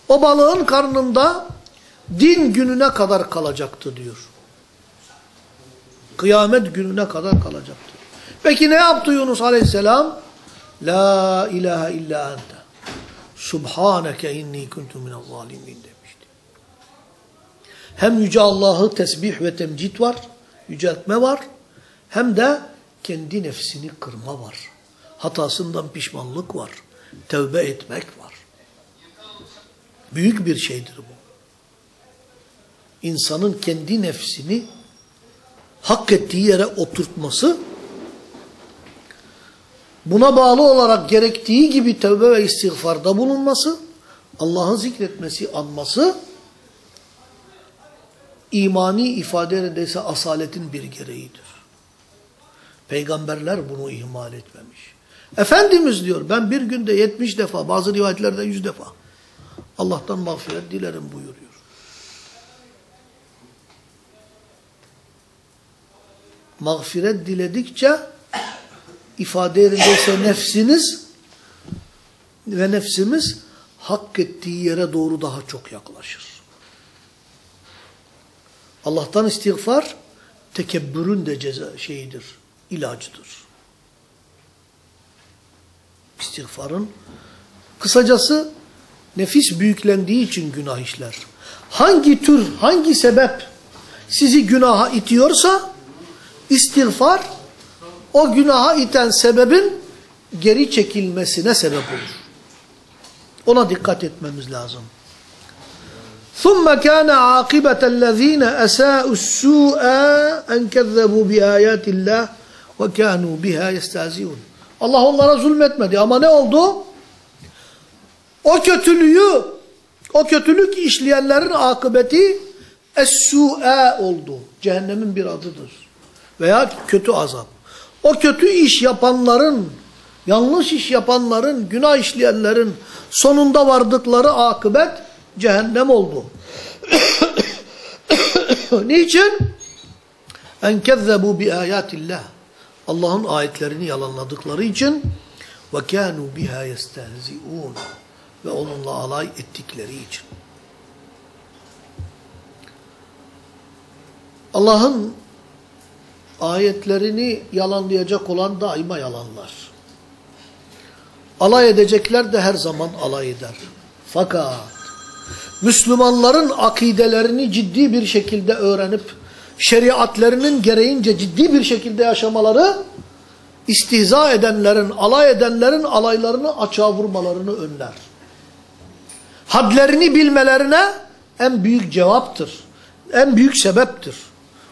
o balığın karnında din gününe kadar kalacaktı diyor. Kıyamet gününe kadar kalacaktı. Peki ne yaptı Yunus aleyhisselam? La ilahe illa ente. Subhaneke inni kuntu minel zalimin demişti. Hem Yüce Allah'ı tesbih ve temcit var, yüceltme var. Hem de kendi nefsini kırma var. Hatasından pişmanlık var. Tevbe etmek. Büyük bir şeydir bu. İnsanın kendi nefsini hak ettiği yere oturtması, buna bağlı olarak gerektiği gibi tövbe ve istiğfarda bulunması, Allah'ı zikretmesi, anması, imani ifadelerindeyse asaletin bir gereğidir. Peygamberler bunu ihmal etmemiş. Efendimiz diyor ben bir günde yetmiş defa bazı rivayetlerde yüz defa Allah'tan mağfiret dilerim buyuruyor. Mağfiret diledikçe ifade yerindeyse nefsiniz ve nefsimiz hak ettiği yere doğru daha çok yaklaşır. Allah'tan istiğfar tekebbürün de ceza şeyidir, ilacıdır. İstiğfarın kısacası nefis büyüklendiği için günah işler. Hangi tür, hangi sebep sizi günaha itiyorsa istiğfar o günaha iten sebebin geri çekilmesine sebep olur. Ona dikkat etmemiz lazım. ثُمَّ كَانَ عَاقِبَةَ الَّذ۪ينَ أَسَاءُوا السُّوءَ اَنْ كَذَّبُوا بِآيَاتِ اللّٰهِ وَكَانُوا بِهَا يَسْتَهْزِيُونَ Allah onlara zulmetmedi ama ne oldu? O kötülüğü, o kötülük işleyenlerin akıbeti es-su'e oldu. Cehennemin bir adıdır. Veya kötü azap. O kötü iş yapanların, yanlış iş yapanların, günah işleyenlerin sonunda vardıkları akıbet cehennem oldu. Niçin? En kezzebu bi ayatillah. Allah'ın ayetlerini yalanladıkları için ve kanu biha yestehzi'un ve onunla alay ettikleri için. Allah'ın ayetlerini yalanlayacak olan daima yalanlar. Alay edecekler de her zaman alay eder. Fakat Müslümanların akidelerini ciddi bir şekilde öğrenip şeriatlerinin gereğince ciddi bir şekilde yaşamaları istihza edenlerin, alay edenlerin alaylarını açığa vurmalarını önler. Hadlerini bilmelerine en büyük cevaptır. En büyük sebeptir.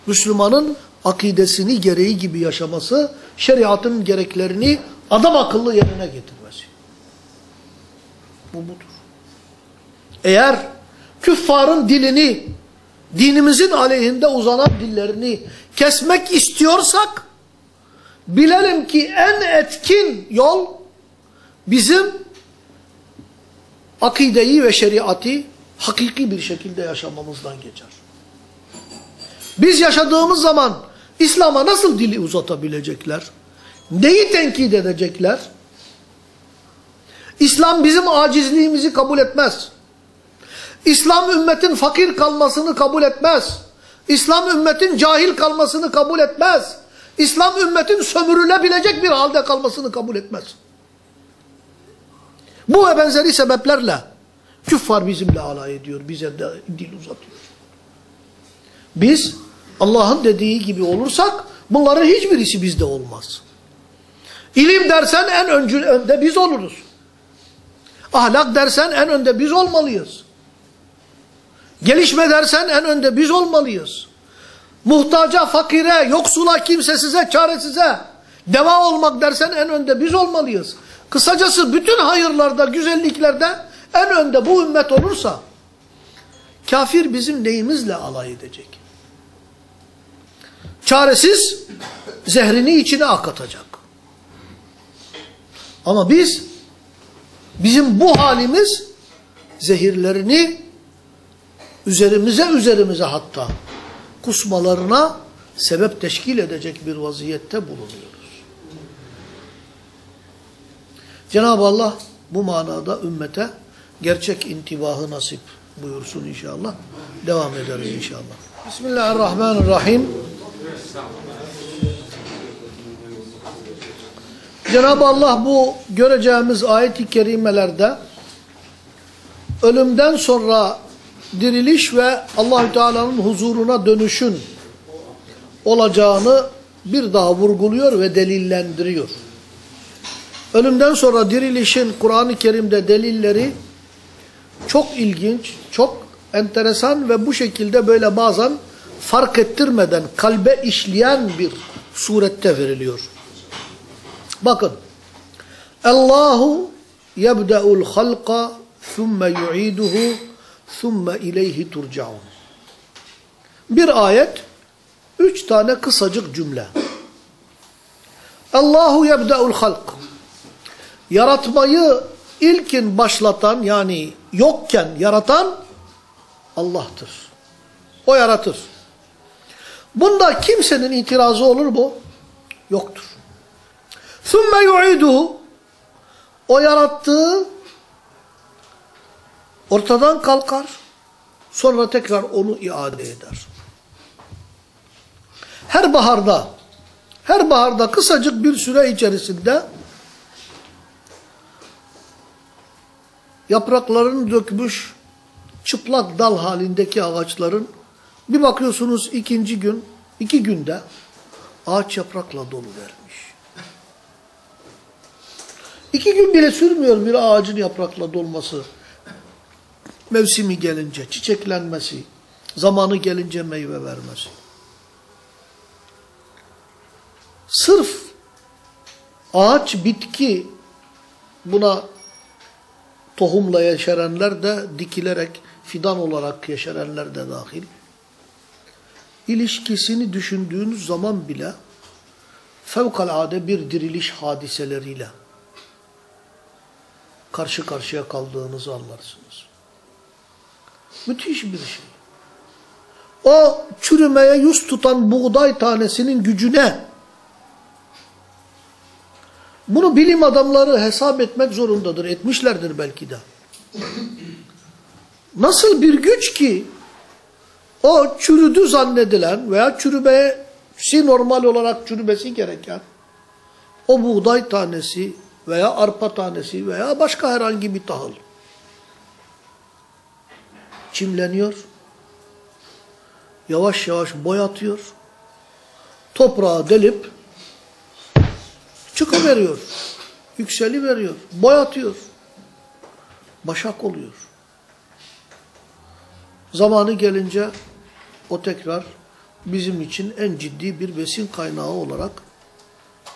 Müslümanın akidesini gereği gibi yaşaması, şeriatın gereklerini adam akıllı yerine getirmesi. Bu budur. Eğer küffarın dilini, dinimizin aleyhinde uzanan dillerini kesmek istiyorsak, bilelim ki en etkin yol bizim akideyi ve şeriatı hakiki bir şekilde yaşamamızdan geçer. Biz yaşadığımız zaman İslam'a nasıl dili uzatabilecekler? Neyi tenkit edecekler? İslam bizim acizliğimizi kabul etmez. İslam ümmetin fakir kalmasını kabul etmez. İslam ümmetin cahil kalmasını kabul etmez. İslam ümmetin sömürülebilecek bir halde kalmasını kabul etmez. Bu ve benzeri sebeplerle Küffar bizimle alay ediyor, bize de dil uzatıyor. Biz Allah'ın dediği gibi olursak bunların hiçbirisi bizde olmaz. İlim dersen en öncü, önde biz oluruz. Ahlak dersen en önde biz olmalıyız. Gelişme dersen en önde biz olmalıyız. Muhtaca, fakire, yoksula, kimsesize, çaresize deva olmak dersen en önde biz olmalıyız. Kısacası bütün hayırlarda, güzelliklerde en önde bu ümmet olursa kafir bizim neyimizle alay edecek? Çaresiz zehrini içine akıtacak. Ama biz bizim bu halimiz zehirlerini üzerimize üzerimize hatta kusmalarına sebep teşkil edecek bir vaziyette bulunuyoruz. Cenab-ı Allah bu manada ümmete gerçek intibahı nasip buyursun inşallah. Devam ederiz inşallah. Bismillahirrahmanirrahim. Cenab-ı Allah bu göreceğimiz ayet-i kerimelerde ölümden sonra diriliş ve Allahü Teala'nın huzuruna dönüşün olacağını bir daha vurguluyor ve delillendiriyor. Ölümden sonra dirilişin Kur'an-ı Kerim'de delilleri çok ilginç, çok enteresan ve bu şekilde böyle bazen fark ettirmeden kalbe işleyen bir surette veriliyor. Bakın. Allahu yebda'ul halqa thumme yu'iduhu thumme ileyhi turcaun. Bir ayet, üç tane kısacık cümle. Allahu yebda'ul halq. Yaratmayı ilkin başlatan yani yokken yaratan Allah'tır. O yaratır. Bunda kimsenin itirazı olur mu? Yoktur. ثُمَّ يُعِدُهُ O yarattığı ortadan kalkar. Sonra tekrar onu iade eder. Her baharda, her baharda kısacık bir süre içerisinde yapraklarını dökmüş çıplak dal halindeki ağaçların bir bakıyorsunuz ikinci gün, iki günde ağaç yaprakla dolu vermiş. İki gün bile sürmüyor bir ağacın yaprakla dolması. Mevsimi gelince, çiçeklenmesi, zamanı gelince meyve vermesi. Sırf ağaç, bitki buna tohumla yeşerenler de dikilerek fidan olarak yeşerenler de dahil. İlişkisini düşündüğünüz zaman bile fevkalade bir diriliş hadiseleriyle karşı karşıya kaldığınızı anlarsınız. Müthiş bir şey. O çürümeye yüz tutan buğday tanesinin gücüne bunu bilim adamları hesap etmek zorundadır. Etmişlerdir belki de. Nasıl bir güç ki o çürüdü zannedilen veya çürümesi normal olarak çürümesi gereken o buğday tanesi veya arpa tanesi veya başka herhangi bir tahıl çimleniyor. Yavaş yavaş boyatıyor. Toprağı delip çıkıveriyor. Yükseliveriyor. Boyatıyor. Başak oluyor. Zamanı gelince o tekrar bizim için en ciddi bir besin kaynağı olarak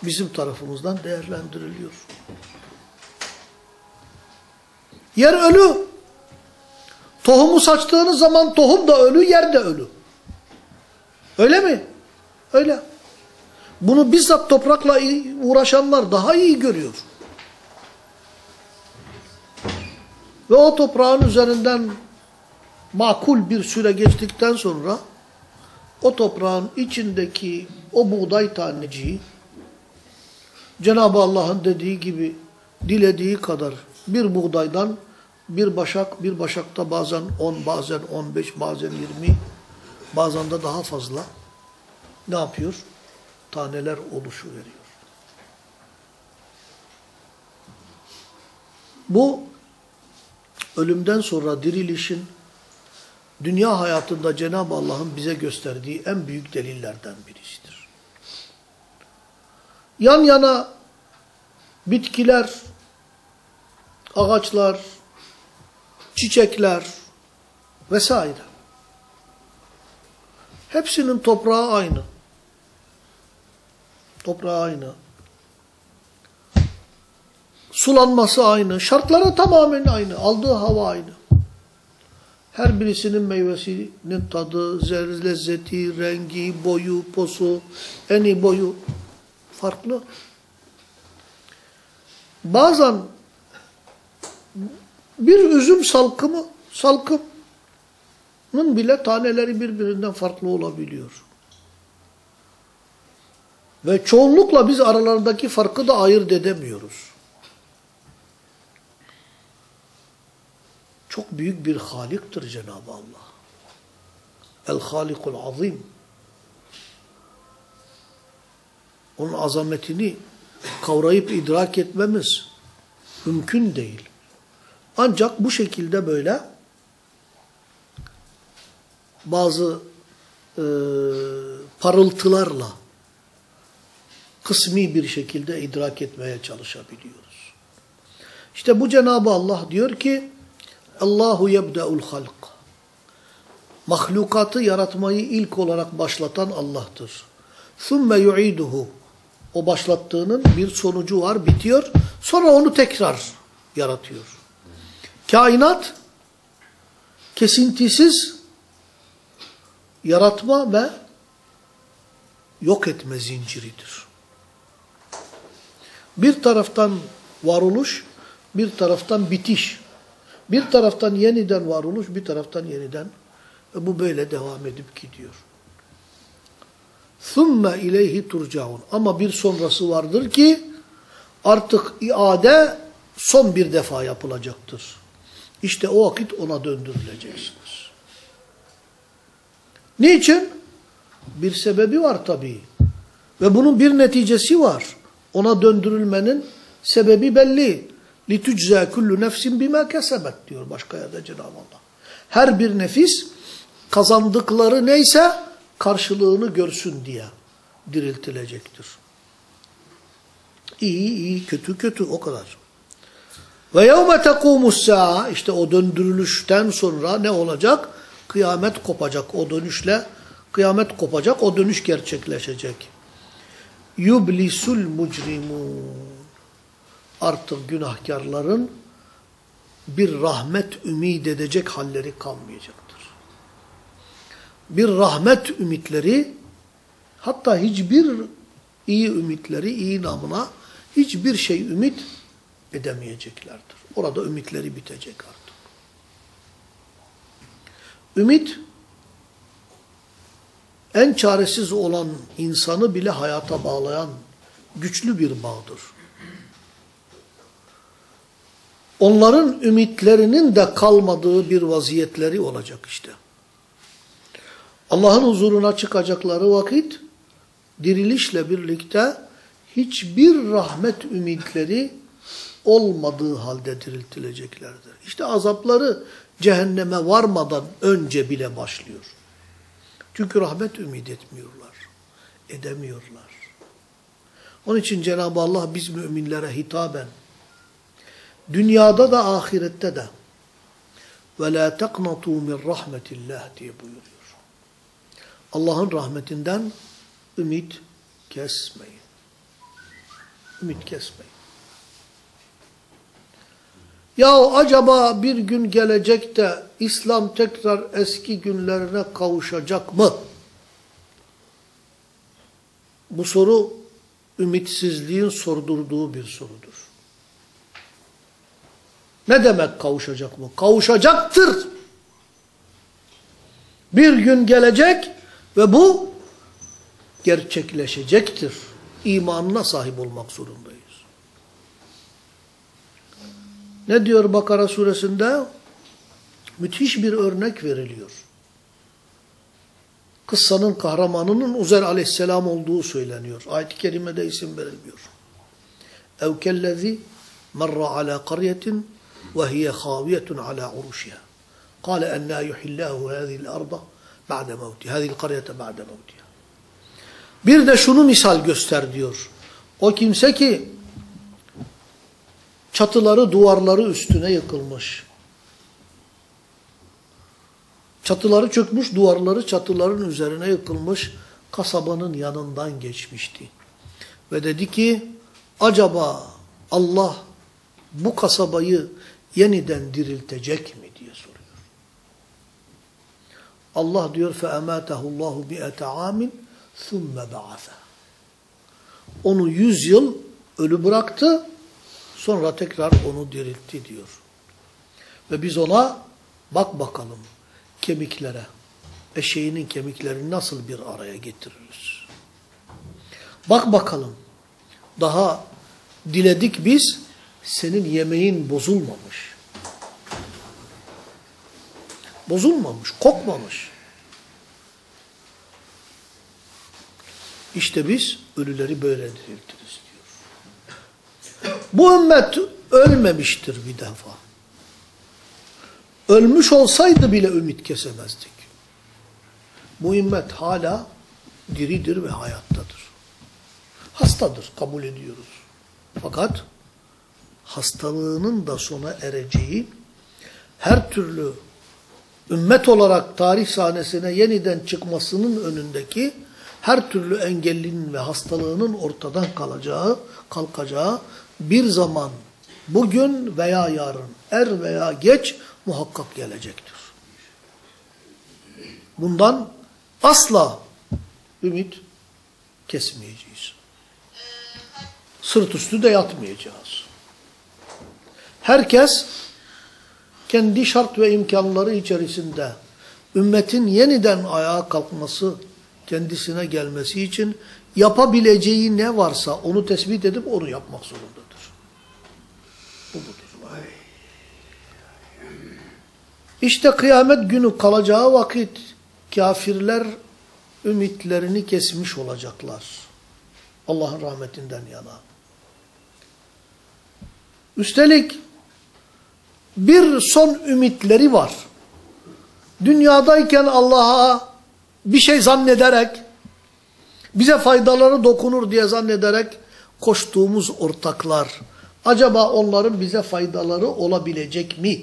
bizim tarafımızdan değerlendiriliyor. Yer ölü. Tohumu saçtığınız zaman tohum da ölü, yer de ölü. Öyle mi? Öyle. Bunu bizzat toprakla uğraşanlar daha iyi görüyor. Ve o toprağın üzerinden makul bir süre geçtikten sonra o toprağın içindeki o buğday taneciği Cenab-ı Allah'ın dediği gibi dilediği kadar bir buğdaydan bir başak, bir başakta bazen 10, bazen 15, bazen 20, bazen de daha fazla ne yapıyor? Taneler oluşuveriyor. Bu ölümden sonra dirilişin dünya hayatında Cenab-ı Allah'ın bize gösterdiği en büyük delillerden birisidir. Yan yana bitkiler, ağaçlar, çiçekler vesaire. Hepsinin toprağı aynı. Toprağı aynı. Sulanması aynı. Şartları tamamen aynı. Aldığı hava aynı. Her birisinin meyvesinin tadı, zer, lezzeti, rengi, boyu, posu, eni boyu farklı. Bazen bir üzüm salkımı, salkımın bile taneleri birbirinden farklı olabiliyor. Ve çoğunlukla biz aralarındaki farkı da ayırt edemiyoruz. Çok büyük bir haliktir Cenab-ı Allah. El-Halikul Azim. Onun azametini kavrayıp idrak etmemiz mümkün değil. Ancak bu şekilde böyle bazı e, parıltılarla kısmi bir şekilde idrak etmeye çalışabiliyoruz. İşte bu Cenab-ı Allah diyor ki Allahu yebda'ul halq. Mahlukatı yaratmayı ilk olarak başlatan Allah'tır. Thumme yu'iduhu. O başlattığının bir sonucu var, bitiyor. Sonra onu tekrar yaratıyor. Kainat kesintisiz yaratma ve yok etme zinciridir. Bir taraftan varoluş, bir taraftan bitiş. Bir taraftan yeniden varoluş, bir taraftan yeniden ve bu böyle devam edip gidiyor. ثُمَّ اِلَيْهِ تُرْجَعُونَ Ama bir sonrası vardır ki artık iade son bir defa yapılacaktır. İşte o vakit ona döndürüleceksiniz. Niçin? Bir sebebi var tabii. Ve bunun bir neticesi var. Ona döndürülmenin sebebi belli. لِتُجْزَى كُلُّ نَفْسٍ بِمَا كَسَبَتْ diyor başka yerde Cenab-ı Allah. Her bir nefis kazandıkları neyse karşılığını görsün diye diriltilecektir. İyi iyi, kötü kötü o kadar. Ve yevme tekûmussa'a işte o döndürülüşten sonra ne olacak? Kıyamet kopacak o dönüşle. Kıyamet kopacak, o dönüş gerçekleşecek. Yublisul mucrimun. Artık günahkarların bir rahmet ümid edecek halleri kalmayacaktır. Bir rahmet ümitleri, hatta hiçbir iyi ümitleri, iyi namına hiçbir şey ümit edemeyeceklerdir. Orada ümitleri bitecek artık. Ümit, en çaresiz olan insanı bile hayata bağlayan güçlü bir bağdır. Onların ümitlerinin de kalmadığı bir vaziyetleri olacak işte. Allah'ın huzuruna çıkacakları vakit dirilişle birlikte hiçbir rahmet ümitleri olmadığı halde diriltileceklerdir. İşte azapları cehenneme varmadan önce bile başlıyor. Çünkü rahmet ümit etmiyorlar. Edemiyorlar. Onun için Cenab-ı Allah biz müminlere hitaben dünyada da ahirette de ve la taqnatu min rahmetillah diye buyuruyor. Allah'ın rahmetinden ümit kesmeyin. Ümit kesmeyin. Ya acaba bir gün gelecek de İslam tekrar eski günlerine kavuşacak mı? Bu soru ümitsizliğin sordurduğu bir sorudur. Ne demek kavuşacak mı? Kavuşacaktır. Bir gün gelecek ve bu gerçekleşecektir. İmanına sahip olmak zorundayız. Ne diyor Bakara suresinde? Müthiş bir örnek veriliyor. Kıssanın kahramanının Uzer aleyhisselam olduğu söyleniyor. Ayet-i kerimede isim verilmiyor. اَوْ كَلَّذ۪ي مَرَّ عَلَى قَرْيَةٍ وهي خاوية على عروشها قال أنا يحيي الله هذه الأرض بعد موتها هذه القرية بعد موتها Bir de şunu misal göster diyor. O kimse ki çatıları duvarları üstüne yıkılmış. Çatıları çökmüş, duvarları çatıların üzerine yıkılmış kasabanın yanından geçmişti. Ve dedi ki acaba Allah bu kasabayı yeniden diriltecek mi diye soruyor. Allah diyor فَاَمَاتَهُ اللّٰهُ بِئَةَ عَامٍ ثُمَّ بَعَثَ Onu yüz yıl ölü bıraktı, sonra tekrar onu diriltti diyor. Ve biz ona bak bakalım kemiklere, eşeğinin kemiklerini nasıl bir araya getiririz. Bak bakalım, daha diledik biz, senin yemeğin bozulmamış. Bozulmamış, kokmamış. İşte biz ölüleri böyle diriltiriz. Bu ümmet ölmemiştir bir defa. Ölmüş olsaydı bile ümit kesemezdik. Bu ümmet hala diridir ve hayattadır. Hastadır, kabul ediyoruz. Fakat hastalığının da sona ereceği, her türlü ümmet olarak tarih sahnesine yeniden çıkmasının önündeki her türlü engellinin ve hastalığının ortadan kalacağı, kalkacağı bir zaman bugün veya yarın, er veya geç muhakkak gelecektir. Bundan asla ümit kesmeyeceğiz. Sırt üstü de yatmayacağız. Herkes kendi şart ve imkanları içerisinde ümmetin yeniden ayağa kalkması, kendisine gelmesi için yapabileceği ne varsa onu tespit edip onu yapmak zorundadır. Bu budur. İşte kıyamet günü kalacağı vakit kafirler ümitlerini kesmiş olacaklar. Allah'ın rahmetinden yana. Üstelik bir son ümitleri var. Dünyadayken Allah'a bir şey zannederek, bize faydaları dokunur diye zannederek koştuğumuz ortaklar, acaba onların bize faydaları olabilecek mi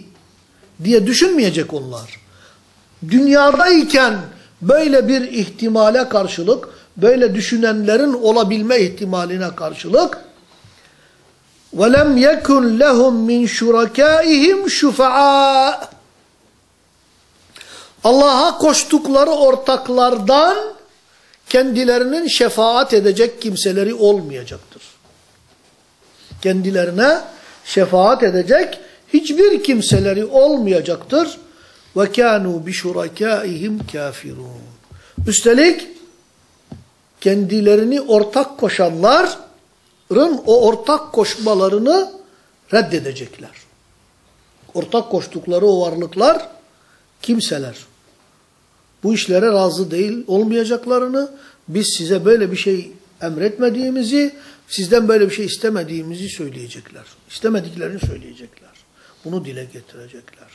diye düşünmeyecek onlar. Dünyadayken böyle bir ihtimale karşılık, böyle düşünenlerin olabilme ihtimaline karşılık, وَلَمْ يَكُنْ لَهُمْ مِنْ شُرَكَائِهِمْ شُفَعَاء Allah'a koştukları ortaklardan kendilerinin şefaat edecek kimseleri olmayacaktır. Kendilerine şefaat edecek hiçbir kimseleri olmayacaktır. Ve kânû bişurakâihim kâfirûn. Üstelik kendilerini ortak koşanların o ortak koşmalarını reddedecekler. Ortak koştukları o varlıklar kimseler. Bu işlere razı değil olmayacaklarını, biz size böyle bir şey emretmediğimizi sizden böyle bir şey istemediğimizi söyleyecekler. İstemediklerini söyleyecekler. Bunu dile getirecekler.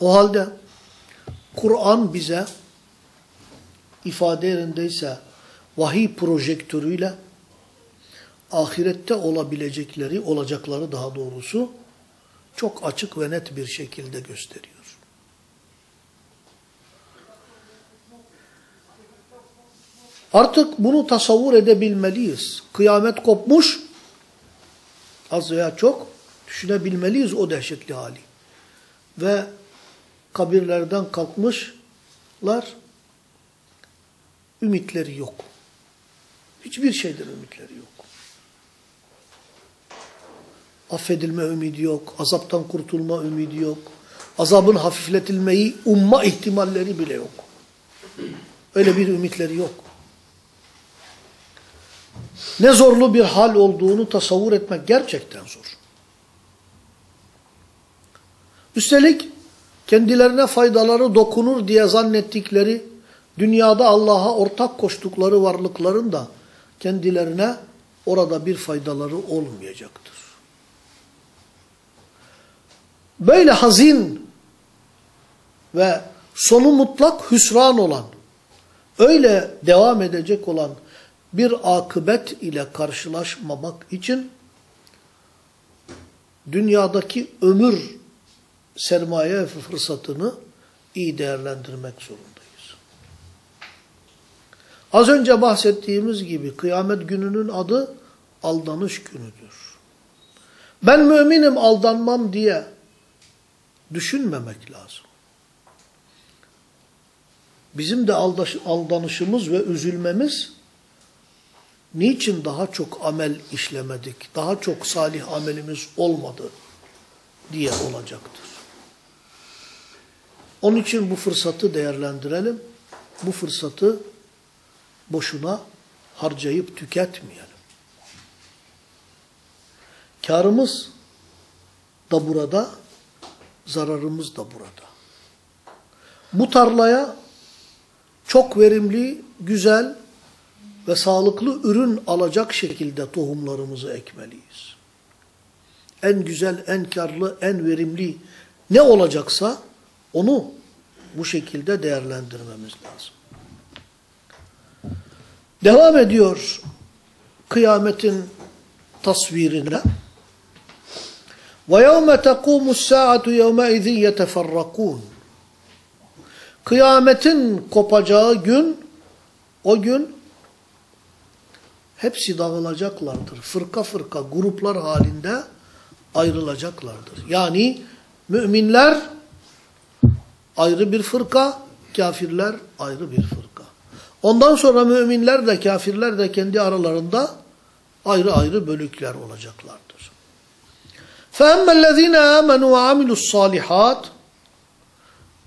O halde Kur'an bize ifade yerindeyse vahiy projektörüyle ahirette olabilecekleri, olacakları daha doğrusu çok açık ve net bir şekilde gösteriyor. Artık bunu tasavvur edebilmeliyiz. Kıyamet kopmuş, az veya çok düşünebilmeliyiz o dehşetli hali. Ve kabirlerden kalkmışlar, ümitleri yok. Hiçbir şeyden ümitleri yok. Affedilme ümidi yok, azaptan kurtulma ümidi yok, azabın hafifletilmeyi umma ihtimalleri bile yok. Öyle bir ümitleri yok. Ne zorlu bir hal olduğunu tasavvur etmek gerçekten zor. Üstelik kendilerine faydaları dokunur diye zannettikleri, dünyada Allah'a ortak koştukları varlıkların da kendilerine orada bir faydaları olmayacaktır. böyle hazin ve sonu mutlak hüsran olan, öyle devam edecek olan bir akıbet ile karşılaşmamak için dünyadaki ömür sermaye fırsatını iyi değerlendirmek zorundayız. Az önce bahsettiğimiz gibi kıyamet gününün adı aldanış günüdür. Ben müminim aldanmam diye düşünmemek lazım. Bizim de aldanışımız ve üzülmemiz niçin daha çok amel işlemedik, daha çok salih amelimiz olmadı diye olacaktır. Onun için bu fırsatı değerlendirelim. Bu fırsatı boşuna harcayıp tüketmeyelim. Karımız da burada, zararımız da burada. Bu tarlaya çok verimli, güzel ve sağlıklı ürün alacak şekilde tohumlarımızı ekmeliyiz. En güzel, en karlı, en verimli ne olacaksa onu bu şekilde değerlendirmemiz lazım. Devam ediyor kıyametin tasvirine. وَيَوْمَ تَقُومُ السَّاعَةُ يَوْمَئِذٍ يَتَفَرَّقُونَ Kıyametin kopacağı gün, o gün hepsi dağılacaklardır. Fırka fırka, gruplar halinde ayrılacaklardır. Yani müminler ayrı bir fırka, kafirler ayrı bir fırka. Ondan sonra müminler de kafirler de kendi aralarında ayrı ayrı bölükler olacaklardır. فَاَمَّا الَّذ۪ينَ آمَنُوا وَعَمِلُوا الصَّالِحَاتِ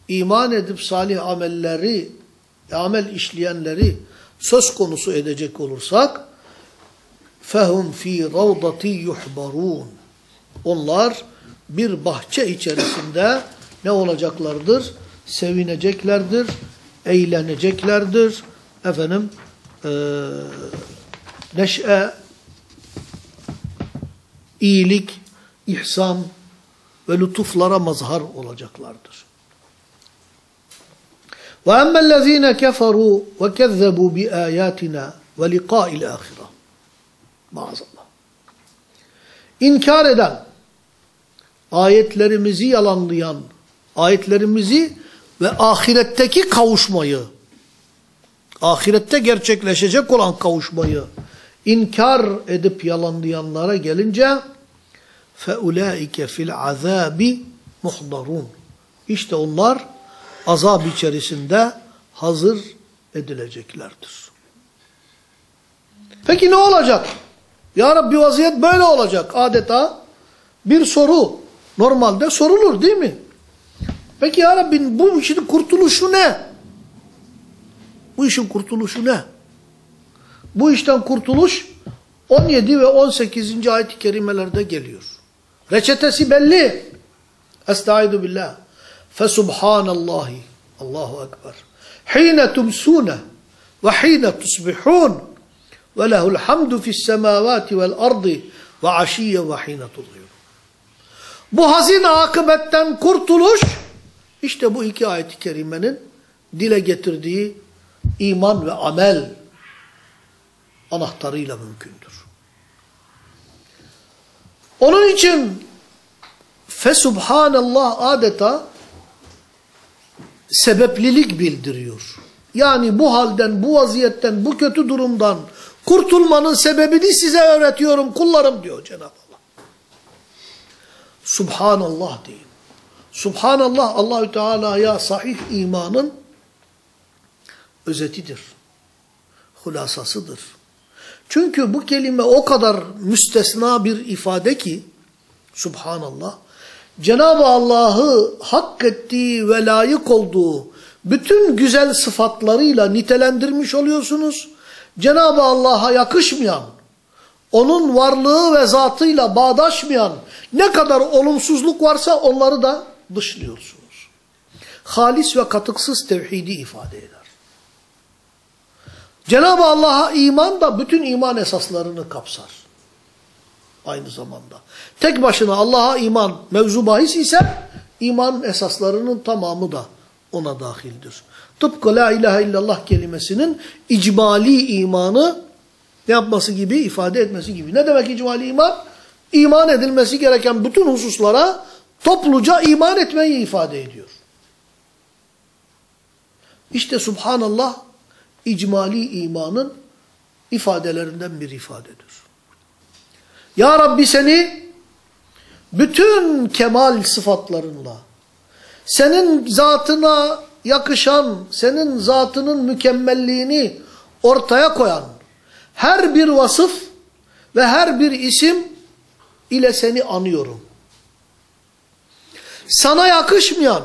İman edip salih amelleri, amel işleyenleri söz konusu edecek olursak فَهُمْ ف۪ي رَوْضَةِ يُحْبَرُونَ Onlar bir bahçe içerisinde ne olacaklardır? Sevineceklerdir, eğleneceklerdir. Efendim, e, neşe, iyilik, ihsan ve lütuflara mazhar olacaklardır. وَاَمَّا الَّذ۪ينَ كَفَرُوا وَكَذَّبُوا بِآيَاتِنَا وَلِقَاءِ الْآخِرَةِ Maazallah. İnkar eden, ayetlerimizi yalanlayan, ayetlerimizi ve ahiretteki kavuşmayı, ahirette gerçekleşecek olan kavuşmayı inkar edip yalanlayanlara gelince فَاُولَٰئِكَ فِي الْعَذَابِ مُحْضَرُونَ İşte onlar azab içerisinde hazır edileceklerdir. Peki ne olacak? Ya Rabbi vaziyet böyle olacak adeta. Bir soru normalde sorulur değil mi? Peki ya Rabbi bu işin kurtuluşu ne? Bu işin kurtuluşu ne? Bu işten kurtuluş 17 ve 18. ayet-i kerimelerde geliyor. Reçetesi belli. Estaizu billah. Fesubhanallahi. Allahu Ekber. Hine tumsune ve hine tusbihun ve lehul hamdu fis semavati vel ardı ve aşiyye ve hine. Bu hazin akıbetten kurtuluş işte bu iki ayet-i kerimenin dile getirdiği iman ve amel anahtarıyla mümkündür. Onun için Fesubhanallah adeta sebeplilik bildiriyor. Yani bu halden, bu vaziyetten, bu kötü durumdan kurtulmanın sebebini size öğretiyorum kullarım diyor Cenab-ı Allah. Subhanallah deyin. Subhanallah Allahü Teala'ya sahih imanın özetidir. Hulasasıdır. Çünkü bu kelime o kadar müstesna bir ifade ki Subhanallah Cenab-ı Allah'ı hak ettiği ve layık olduğu bütün güzel sıfatlarıyla nitelendirmiş oluyorsunuz. Cenab-ı Allah'a yakışmayan, onun varlığı ve zatıyla bağdaşmayan ne kadar olumsuzluk varsa onları da dışlıyorsunuz. Halis ve katıksız tevhidi ifade eder. Cenab-ı Allah'a iman da bütün iman esaslarını kapsar. aynı zamanda. Tek başına Allah'a iman mevzu bahis ise imanın esaslarının tamamı da ona dahildir. Tıpkı la ilahe illallah kelimesinin icmali imanı ne yapması gibi ifade etmesi gibi. Ne demek icmali iman? İman edilmesi gereken bütün hususlara topluca iman etmeyi ifade ediyor. İşte subhanallah icmali imanın ifadelerinden bir ifadedir. Ya Rabbi seni bütün kemal sıfatlarınla, senin zatına yakışan, senin zatının mükemmelliğini ortaya koyan her bir vasıf ve her bir isim ile seni anıyorum. Sana yakışmayan,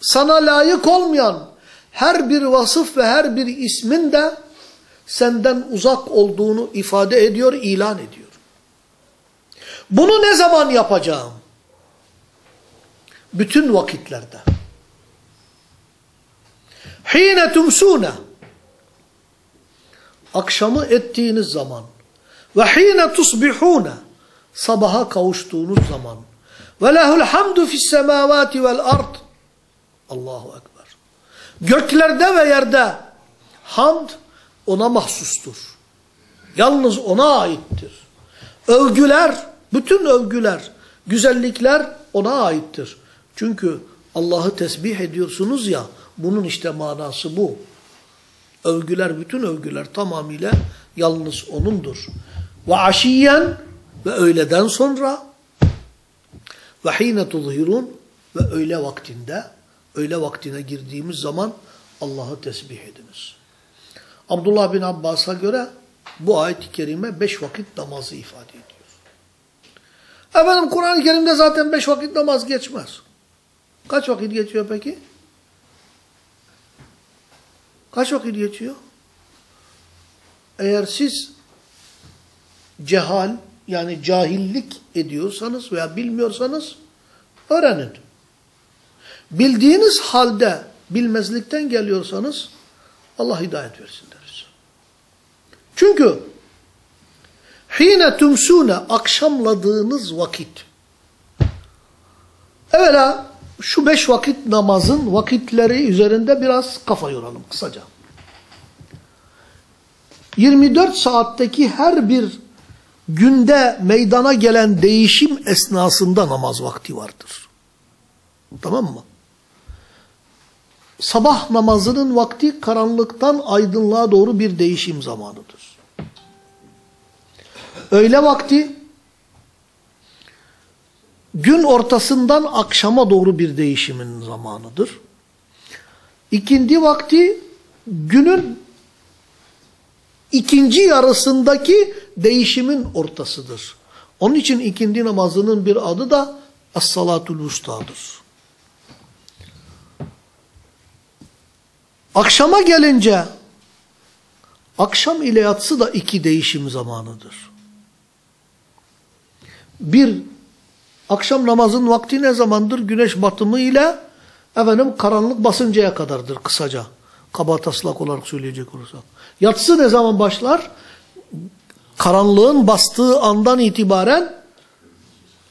sana layık olmayan her bir vasıf ve her bir ismin de senden uzak olduğunu ifade ediyor, ilan ediyor. Bunu ne zaman yapacağım? Bütün vakitlerde. Hine tumsune akşamı ettiğiniz zaman ve hine tusbihune sabaha kavuştuğunuz zaman ve lehul hamdu fis semavati vel ard Allahu ekber. Göklerde ve yerde hamd ona mahsustur. Yalnız ona aittir. Övgüler, bütün övgüler, güzellikler ona aittir. Çünkü Allah'ı tesbih ediyorsunuz ya, bunun işte manası bu. Övgüler, bütün övgüler tamamıyla yalnız O'nundur. Ve aşiyen ve öğleden sonra ve hine tuzhirun ve öğle vaktinde, öğle vaktine girdiğimiz zaman Allah'ı tesbih ediniz. Abdullah bin Abbas'a göre bu ayet-i kerime beş vakit namazı ifade ediyor. Efendim Kur'an-ı Kerim'de zaten beş vakit namaz geçmez. Kaç vakit geçiyor peki? Kaç vakit geçiyor? Eğer siz cehal yani cahillik ediyorsanız veya bilmiyorsanız öğrenin. Bildiğiniz halde bilmezlikten geliyorsanız Allah hidayet versin deriz. Çünkü hine tümsune akşamladığınız vakit evvela şu beş vakit namazın vakitleri üzerinde biraz kafa yoralım kısaca. 24 saatteki her bir günde meydana gelen değişim esnasında namaz vakti vardır. Tamam mı? Sabah namazının vakti karanlıktan aydınlığa doğru bir değişim zamanıdır. Öğle vakti gün ortasından akşama doğru bir değişimin zamanıdır. İkindi vakti günün ikinci yarısındaki değişimin ortasıdır. Onun için ikindi namazının bir adı da As-Salatul Vusta'dır. Akşama gelince akşam ile yatsı da iki değişim zamanıdır. Bir Akşam namazın vakti ne zamandır? Güneş batımı ile efendim karanlık basıncaya kadardır kısaca. Kaba taslak olarak söyleyecek olursak. Yatsı ne zaman başlar? Karanlığın bastığı andan itibaren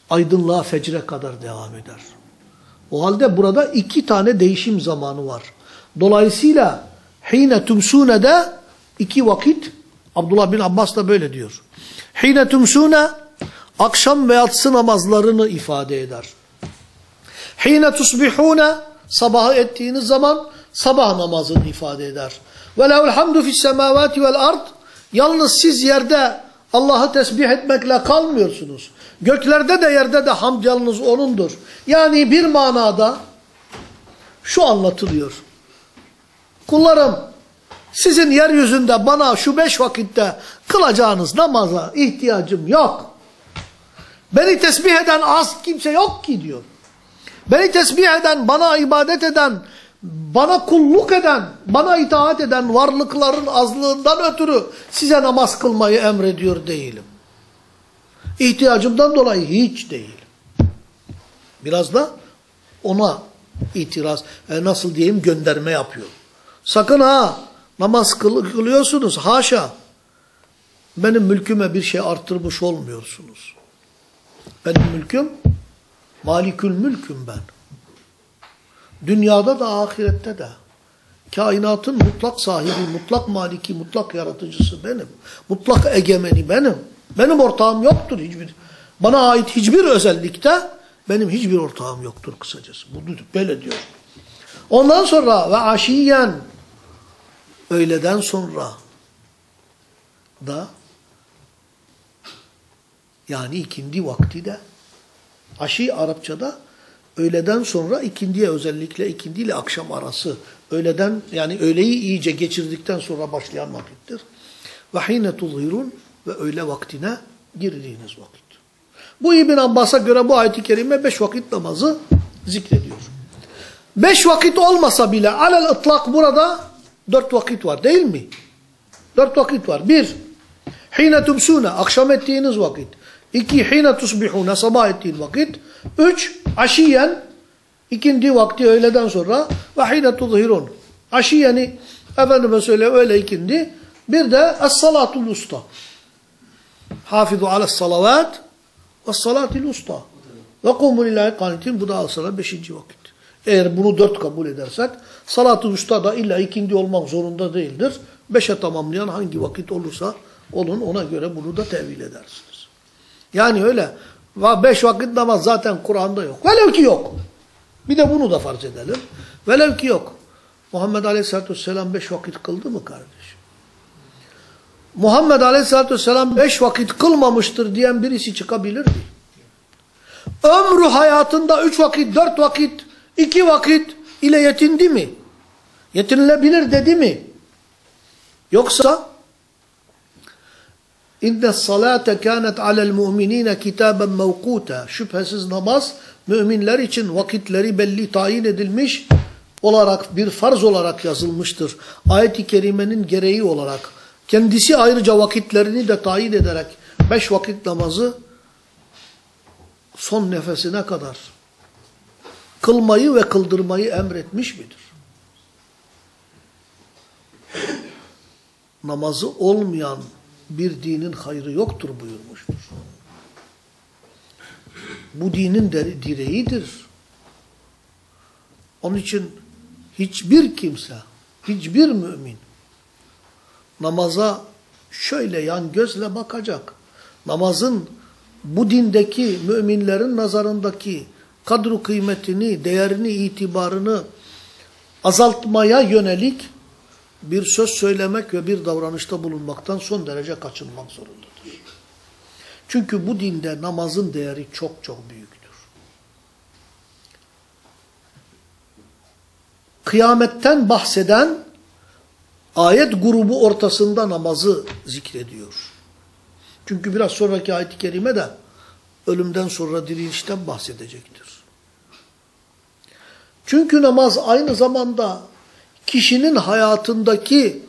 aydınlığa fecre kadar devam eder. O halde burada iki tane değişim zamanı var. Dolayısıyla hine tümsune de iki vakit Abdullah bin Abbas da böyle diyor. Hine tümsune akşam ve yatsı namazlarını ifade eder. Hine tusbihune sabahı ettiğiniz zaman sabah namazını ifade eder. Ve lehul hamdu vel ard yalnız siz yerde Allah'ı tesbih etmekle kalmıyorsunuz. Göklerde de yerde de hamd yalnız O'nundur. Yani bir manada şu anlatılıyor. Kullarım sizin yeryüzünde bana şu beş vakitte kılacağınız namaza ihtiyacım yok. Beni tesbih eden az kimse yok ki diyor. Beni tesbih eden, bana ibadet eden, bana kulluk eden, bana itaat eden varlıkların azlığından ötürü size namaz kılmayı emrediyor değilim. İhtiyacımdan dolayı hiç değil. Biraz da ona itiraz, e nasıl diyeyim gönderme yapıyor. Sakın ha namaz kılıyorsunuz haşa. Benim mülküme bir şey arttırmış olmuyorsunuz. Benim mülküm malikül mülküm ben. Dünyada da ahirette de. Kainatın mutlak sahibi, mutlak maliki, mutlak yaratıcısı benim. Mutlak egemeni benim. Benim ortağım yoktur hiçbir. Bana ait hiçbir özellikte benim hiçbir ortağım yoktur kısacası. Bunu böyle diyor. Ondan sonra ve aşiyen öğleden sonra da yani ikindi vakti de aşi Arapçada öğleden sonra ikindiye özellikle ikindi ile akşam arası öğleden yani öğleyi iyice geçirdikten sonra başlayan vakittir. Ve hine tuzhirun ve öğle vaktine girdiğiniz vakit. Bu İbn Abbas'a göre bu ayet-i kerime beş vakit namazı zikrediyor. Beş vakit olmasa bile alel ıtlak burada dört vakit var değil mi? Dört vakit var. Bir, hine tümsûne, akşam ettiğiniz vakit. İki, hine tusbihûne, sabah ettiğin vakit. Üç, aşiyen, ikindi vakti öğleden sonra. Ve hine tuzhirun. Aşiyeni, efendime söyle öyle ikindi. Bir de es-salatul usta. Hafizu ala salavat ve salatil usta. Ve kumu lillahi kanitin. Bu da al beşinci vakit. Eğer bunu dört kabul edersek salat-ı usta da illa ikindi olmak zorunda değildir. Beşe tamamlayan hangi vakit olursa olun ona göre bunu da tevil edersiniz. Yani öyle beş vakit namaz zaten Kur'an'da yok. Velev ki yok. Bir de bunu da farz edelim. Velev ki yok. Muhammed Aleyhisselatü Vesselam beş vakit kıldı mı kardeş? Muhammed Aleyhisselatü Vesselam beş vakit kılmamıştır diyen birisi çıkabilir mi? Ömrü hayatında üç vakit, dört vakit İki vakit ile yetindi mi? Yetinilebilir dedi mi? Yoksa inne salate kânet alel mu'minîne kitaben mevkûte şüphesiz namaz müminler için vakitleri belli tayin edilmiş olarak bir farz olarak yazılmıştır. Ayet-i kerimenin gereği olarak kendisi ayrıca vakitlerini de tayin ederek beş vakit namazı son nefesine kadar kılmayı ve kıldırmayı emretmiş midir? Namazı olmayan bir dinin hayrı yoktur buyurmuştur. Bu dinin direğidir. Onun için hiçbir kimse, hiçbir mümin namaza şöyle yan gözle bakacak. Namazın bu dindeki müminlerin nazarındaki kadru kıymetini, değerini, itibarını azaltmaya yönelik bir söz söylemek ve bir davranışta bulunmaktan son derece kaçınmak zorundadır. Çünkü bu dinde namazın değeri çok çok büyüktür. Kıyametten bahseden ayet grubu ortasında namazı zikrediyor. Çünkü biraz sonraki ayet-i kerime de ölümden sonra dirilişten bahsedecektir. Çünkü namaz aynı zamanda kişinin hayatındaki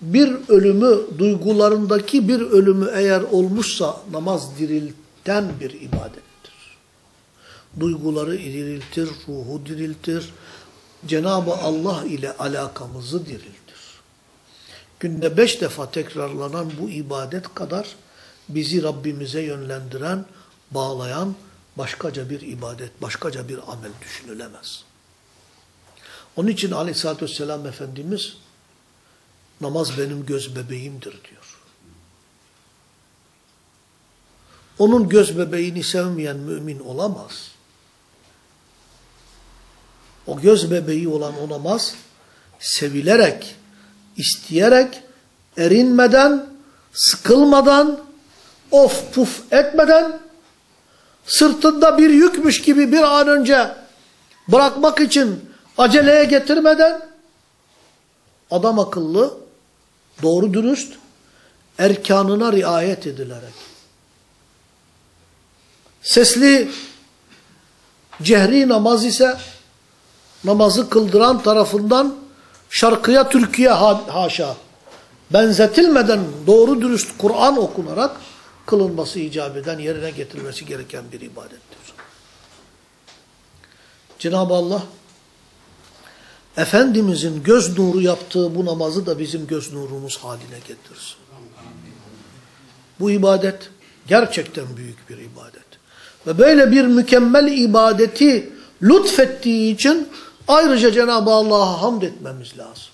bir ölümü, duygularındaki bir ölümü eğer olmuşsa namaz dirilten bir ibadettir. Duyguları diriltir, ruhu diriltir. Cenab-ı Allah ile alakamızı diriltir. Günde beş defa tekrarlanan bu ibadet kadar bizi Rabbimize yönlendiren, bağlayan, başkaca bir ibadet, başkaca bir amel düşünülemez. Onun için aleyhissalatü vesselam Efendimiz namaz benim göz bebeğimdir diyor. Onun göz bebeğini sevmeyen mümin olamaz. O göz bebeği olan o namaz sevilerek, isteyerek, erinmeden, sıkılmadan, of puf etmeden sırtında bir yükmüş gibi bir an önce bırakmak için aceleye getirmeden adam akıllı, doğru dürüst, erkanına riayet edilerek sesli cehri namaz ise namazı kıldıran tarafından şarkıya, türküye haşa benzetilmeden doğru dürüst Kur'an okunarak kılınması icap eden, yerine getirilmesi gereken bir ibadettir. Cenab-ı Allah Efendimizin göz nuru yaptığı bu namazı da bizim göz nurumuz haline getirsin. Bu ibadet Gerçekten büyük bir ibadet. Ve böyle bir mükemmel ibadeti lütfettiği için ayrıca Cenab-ı Allah'a hamd etmemiz lazım.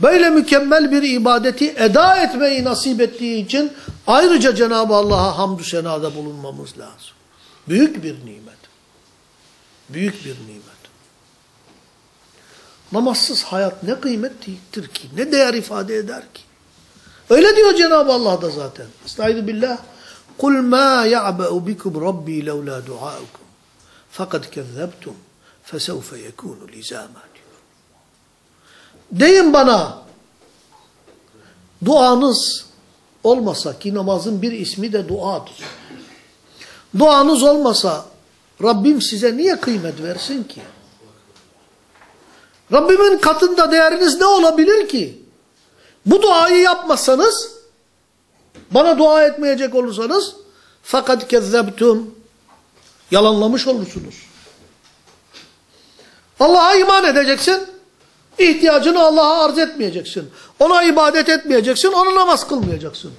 Böyle mükemmel bir ibadeti eda etmeyi nasip ettiği için ayrıca Cenab-ı Allah'a hamdü senada bulunmamız lazım. Büyük bir nimet. Büyük bir nimet. Namazsız hayat ne kıymetlidir ki? Ne değer ifade eder ki? Öyle diyor Cenab-ı Allah da zaten. Estaizu billah. قُلْ مَا يَعْبَأُ بِكُمْ رَبِّي لَوْلَا دُعَاءُكُمْ فَقَدْ كَذَّبْتُمْ فَسَوْفَ يَكُونُ لِزَامًا diyor. Deyin bana duanız olmasa ki namazın bir ismi de duadır. Duanız olmasa Rabbim size niye kıymet versin ki? Rabbimin katında değeriniz ne olabilir ki? Bu duayı yapmazsanız, bana dua etmeyecek olursanız, fakat kezzebtum, yalanlamış olursunuz. Allah'a iman edeceksin, ihtiyacını Allah'a arz etmeyeceksin. Ona ibadet etmeyeceksin, ona namaz kılmayacaksın.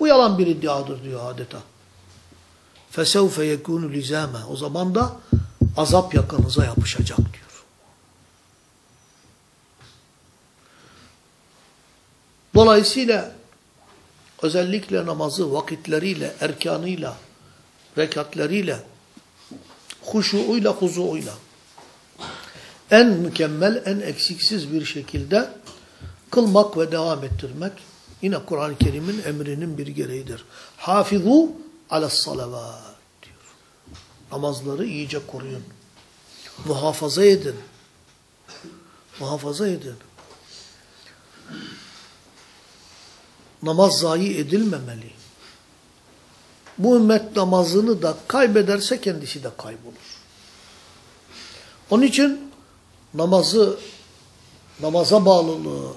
Bu yalan bir iddiadır diyor adeta. فَسَوْفَ يَكُونُ لِزَامًا O zaman da azap yakanıza yapışacak diyor. Dolayısıyla özellikle namazı vakitleriyle, erkanıyla, rekatlarıyla, huşuuyla, huzuuyla en mükemmel, en eksiksiz bir şekilde kılmak ve devam ettirmek yine Kur'an-ı Kerim'in emrinin bir gereğidir. Hafizu alas salavat diyor. Namazları iyice koruyun. Muhafaza edin. Muhafaza edin. Namaz zayi edilmemeli. Bu ümmet namazını da kaybederse kendisi de kaybolur. Onun için namazı, namaza bağlılığı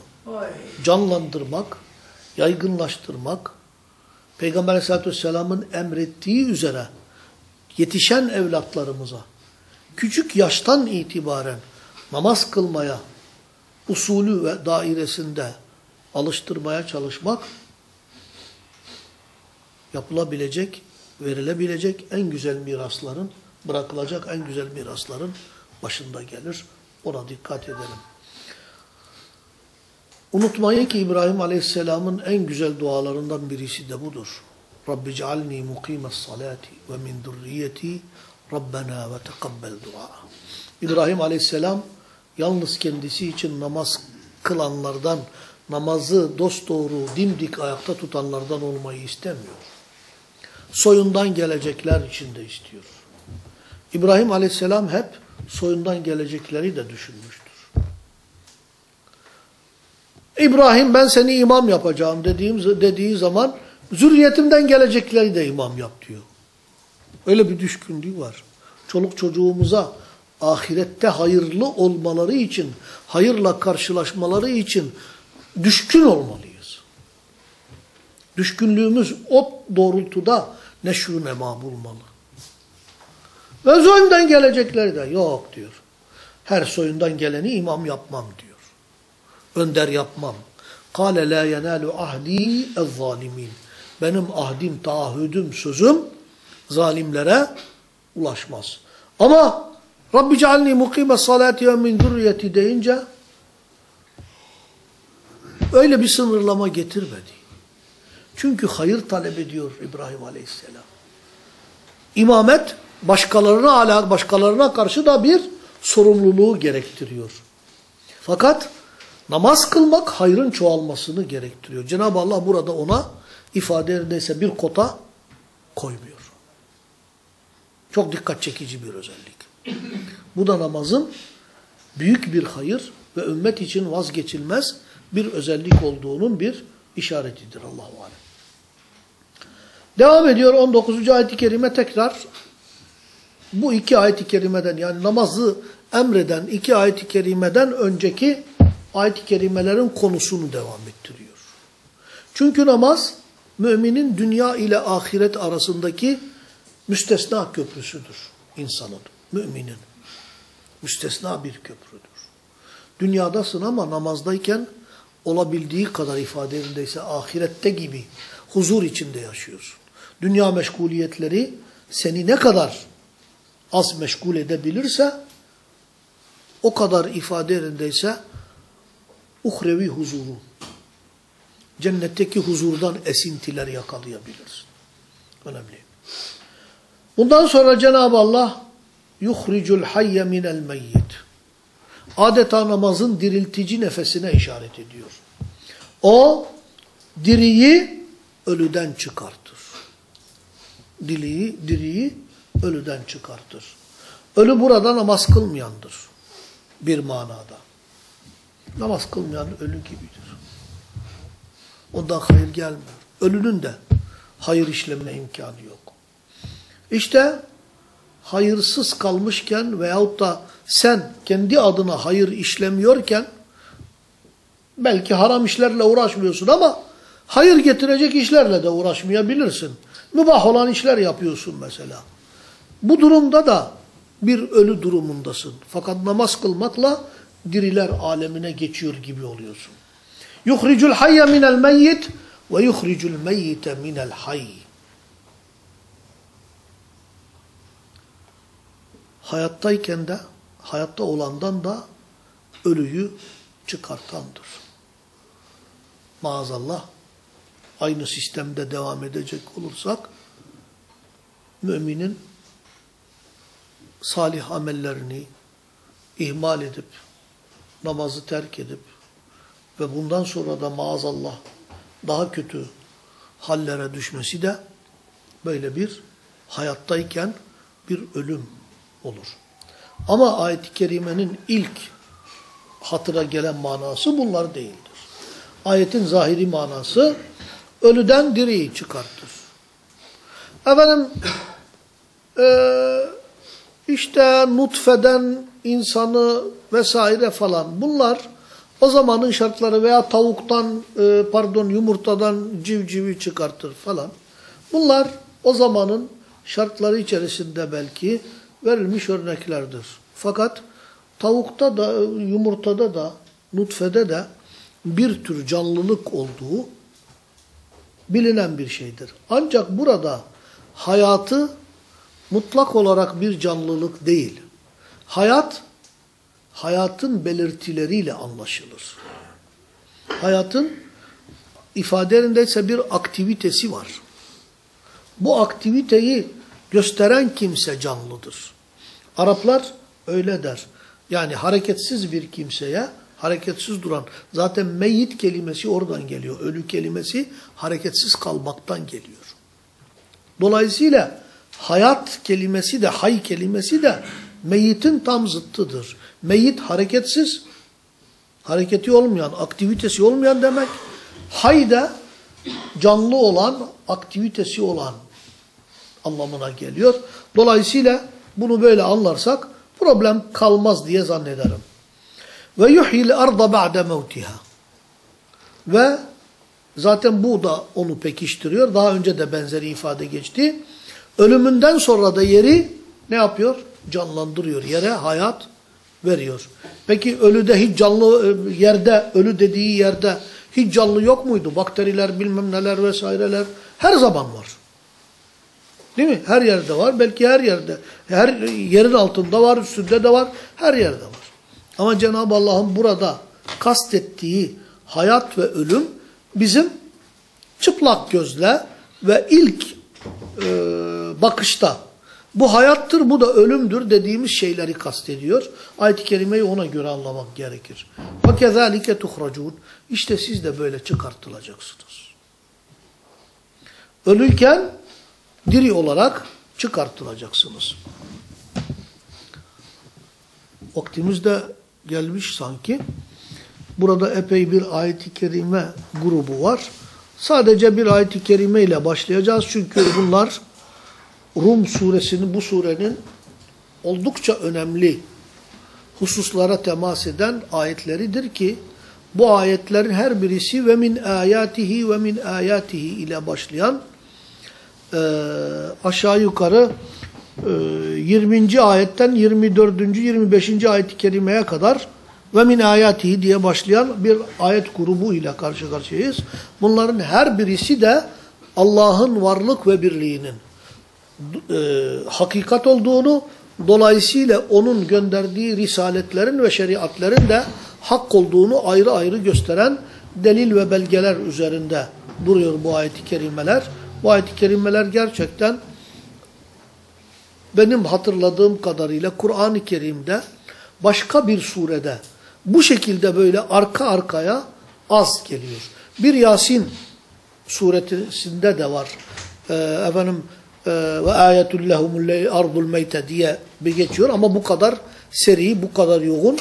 canlandırmak, yaygınlaştırmak, Peygamber aleyhissalatü vesselamın emrettiği üzere yetişen evlatlarımıza küçük yaştan itibaren namaz kılmaya usulü ve dairesinde alıştırmaya çalışmak yapılabilecek, verilebilecek en güzel mirasların, bırakılacak en güzel mirasların başında gelir. Ona dikkat edelim. Unutmayın ki İbrahim Aleyhisselam'ın en güzel dualarından birisi de budur. Rabbi cealni mukimes salati ve min durriyeti Rabbena ve tekabbel dua. İbrahim Aleyhisselam yalnız kendisi için namaz kılanlardan namazı dosdoğru dimdik ayakta tutanlardan olmayı istemiyor. Soyundan gelecekler için de istiyor. İbrahim aleyhisselam hep soyundan gelecekleri de düşünmüştür. İbrahim ben seni imam yapacağım dediğim, dediği zaman zürriyetimden gelecekleri de imam yap diyor. Öyle bir düşkünlüğü var. Çoluk çocuğumuza ahirette hayırlı olmaları için, hayırla karşılaşmaları için düşkün olmalıyız. Düşkünlüğümüz o doğrultuda neşru nema bulmalı. Ve soyundan gelecekleri de yok diyor. Her soyundan geleni imam yapmam diyor. Önder yapmam. Kale la yenalu ahdi ez-zalimin. Benim ahdim, taahhüdüm, sözüm zalimlere ulaşmaz. Ama Rabbi cealni mukime salati ve min zürriyeti deyince öyle bir sınırlama getirmedi. Çünkü hayır talep ediyor İbrahim Aleyhisselam. İmamet başkalarına başkalarına karşı da bir sorumluluğu gerektiriyor. Fakat namaz kılmak hayrın çoğalmasını gerektiriyor. Cenab-ı Allah burada ona ifade ederse bir kota koymuyor. Çok dikkat çekici bir özellik. Bu da namazın büyük bir hayır ve ümmet için vazgeçilmez bir özellik olduğunun bir işaretidir Allahu Alem. Devam ediyor 19. ayet-i kerime tekrar bu iki ayet-i kerimeden yani namazı emreden iki ayet-i kerimeden önceki ayet-i kerimelerin konusunu devam ettiriyor. Çünkü namaz müminin dünya ile ahiret arasındaki müstesna köprüsüdür insanın, müminin. Müstesna bir köprüdür. Dünyadasın ama namazdayken olabildiği kadar ifade yerindeyse ahirette gibi huzur içinde yaşıyorsun. Dünya meşguliyetleri seni ne kadar az meşgul edebilirse o kadar ifade yerindeyse uhrevi huzuru, cennetteki huzurdan esintiler yakalayabilirsin. Önemli. Bundan sonra Cenab-ı Allah yuhricul hayye minel meyyit. Adeta namazın diriltici nefesine işaret ediyor. O diriyi ölüden çıkartır. Diliyi, diriyi ölüden çıkartır. Ölü burada namaz kılmayandır. Bir manada. Namaz kılmayan ölü gibidir. Ondan hayır gelmiyor. Ölünün de hayır işlemine imkanı yok. İşte hayırsız kalmışken veyahut da sen kendi adına hayır işlemiyorken belki haram işlerle uğraşmıyorsun ama hayır getirecek işlerle de uğraşmayabilirsin. Mübah olan işler yapıyorsun mesela. Bu durumda da bir ölü durumundasın. Fakat namaz kılmakla diriler alemine geçiyor gibi oluyorsun. Yuhricul hayye minel meyyit ve yuhricul meyyite minel hayy. Hayattayken de, hayatta olandan da ölüyü çıkartandır. Maazallah aynı sistemde devam edecek olursak müminin salih amellerini ihmal edip namazı terk edip ve bundan sonra da maazallah daha kötü hallere düşmesi de böyle bir hayattayken bir ölüm olur. Ama ayet-i kerimenin ilk hatıra gelen manası bunlar değildir. Ayetin zahiri manası ölüden diriyi çıkartır. Efendim e, işte nutfeden insanı vesaire falan bunlar o zamanın şartları veya tavuktan e, pardon yumurtadan civcivi çıkartır falan. Bunlar o zamanın şartları içerisinde belki verilmiş örneklerdir. Fakat tavukta da yumurtada da nutfede de bir tür canlılık olduğu bilinen bir şeydir. Ancak burada hayatı mutlak olarak bir canlılık değil. Hayat, hayatın belirtileriyle anlaşılır. Hayatın ifadelerindeyse bir aktivitesi var. Bu aktiviteyi gösteren kimse canlıdır. Araplar öyle der. Yani hareketsiz bir kimseye, hareketsiz duran, zaten meyyit kelimesi oradan geliyor. Ölü kelimesi hareketsiz kalmaktan geliyor. Dolayısıyla hayat kelimesi de, hay kelimesi de meyyitin tam zıttıdır. Meyyit hareketsiz, hareketi olmayan, aktivitesi olmayan demek. Hay da canlı olan, aktivitesi olan anlamına geliyor. Dolayısıyla bunu böyle anlarsak problem kalmaz diye zannederim. Ve yuhyil arda ba'de mevtiha. Ve zaten bu da onu pekiştiriyor. Daha önce de benzeri ifade geçti. Ölümünden sonra da yeri ne yapıyor? Canlandırıyor. Yere hayat veriyor. Peki ölüde hiç canlı e, yerde, ölü dediği yerde hiç canlı yok muydu? Bakteriler bilmem neler vesaireler her zaman var. Değil mi? Her yerde var. Belki her yerde. Her yerin altında var, üstünde de var. Her yerde var. Ama Cenab-ı Allah'ın burada kastettiği hayat ve ölüm bizim çıplak gözle ve ilk e, bakışta bu hayattır, bu da ölümdür dediğimiz şeyleri kastediyor. Ayet-i Kerime'yi ona göre anlamak gerekir. وَكَذَٰلِكَ تُخْرَجُونَ İşte siz de böyle çıkartılacaksınız. Ölürken diri olarak çıkartılacaksınız. Vaktimiz de gelmiş sanki. Burada epey bir ayet-i kerime grubu var. Sadece bir ayet-i kerime ile başlayacağız. Çünkü bunlar Rum suresinin, bu surenin oldukça önemli hususlara temas eden ayetleridir ki bu ayetlerin her birisi ve min ayatihi ve min ayatihi ile başlayan e, aşağı yukarı e, 20. ayetten 24. 25. ayet-i kerimeye kadar ve min ayatihi diye başlayan bir ayet grubu ile karşı karşıyayız. Bunların her birisi de Allah'ın varlık ve birliğinin e, hakikat olduğunu, dolayısıyla onun gönderdiği risaletlerin ve şeriatlerin de hak olduğunu ayrı ayrı gösteren delil ve belgeler üzerinde duruyor bu ayet-i kerimeler. Bu ayet-i kerimeler gerçekten benim hatırladığım kadarıyla Kur'an-ı Kerim'de başka bir surede bu şekilde böyle arka arkaya az geliyor. Bir Yasin suresinde de var. Ee, efendim e, ve ayetul lehumul ardul meyte diye bir geçiyor ama bu kadar seri, bu kadar yoğun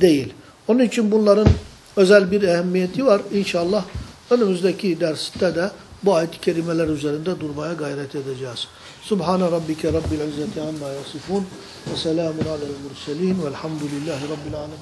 değil. Onun için bunların özel bir ehemmiyeti var. İnşallah önümüzdeki derste de bu ayet-i kerimeler üzerinde durmaya gayret edeceğiz. Subhane rabbike rabbil izzeti amma yasifun ve selamun alel murselin velhamdülillahi rabbil alemin.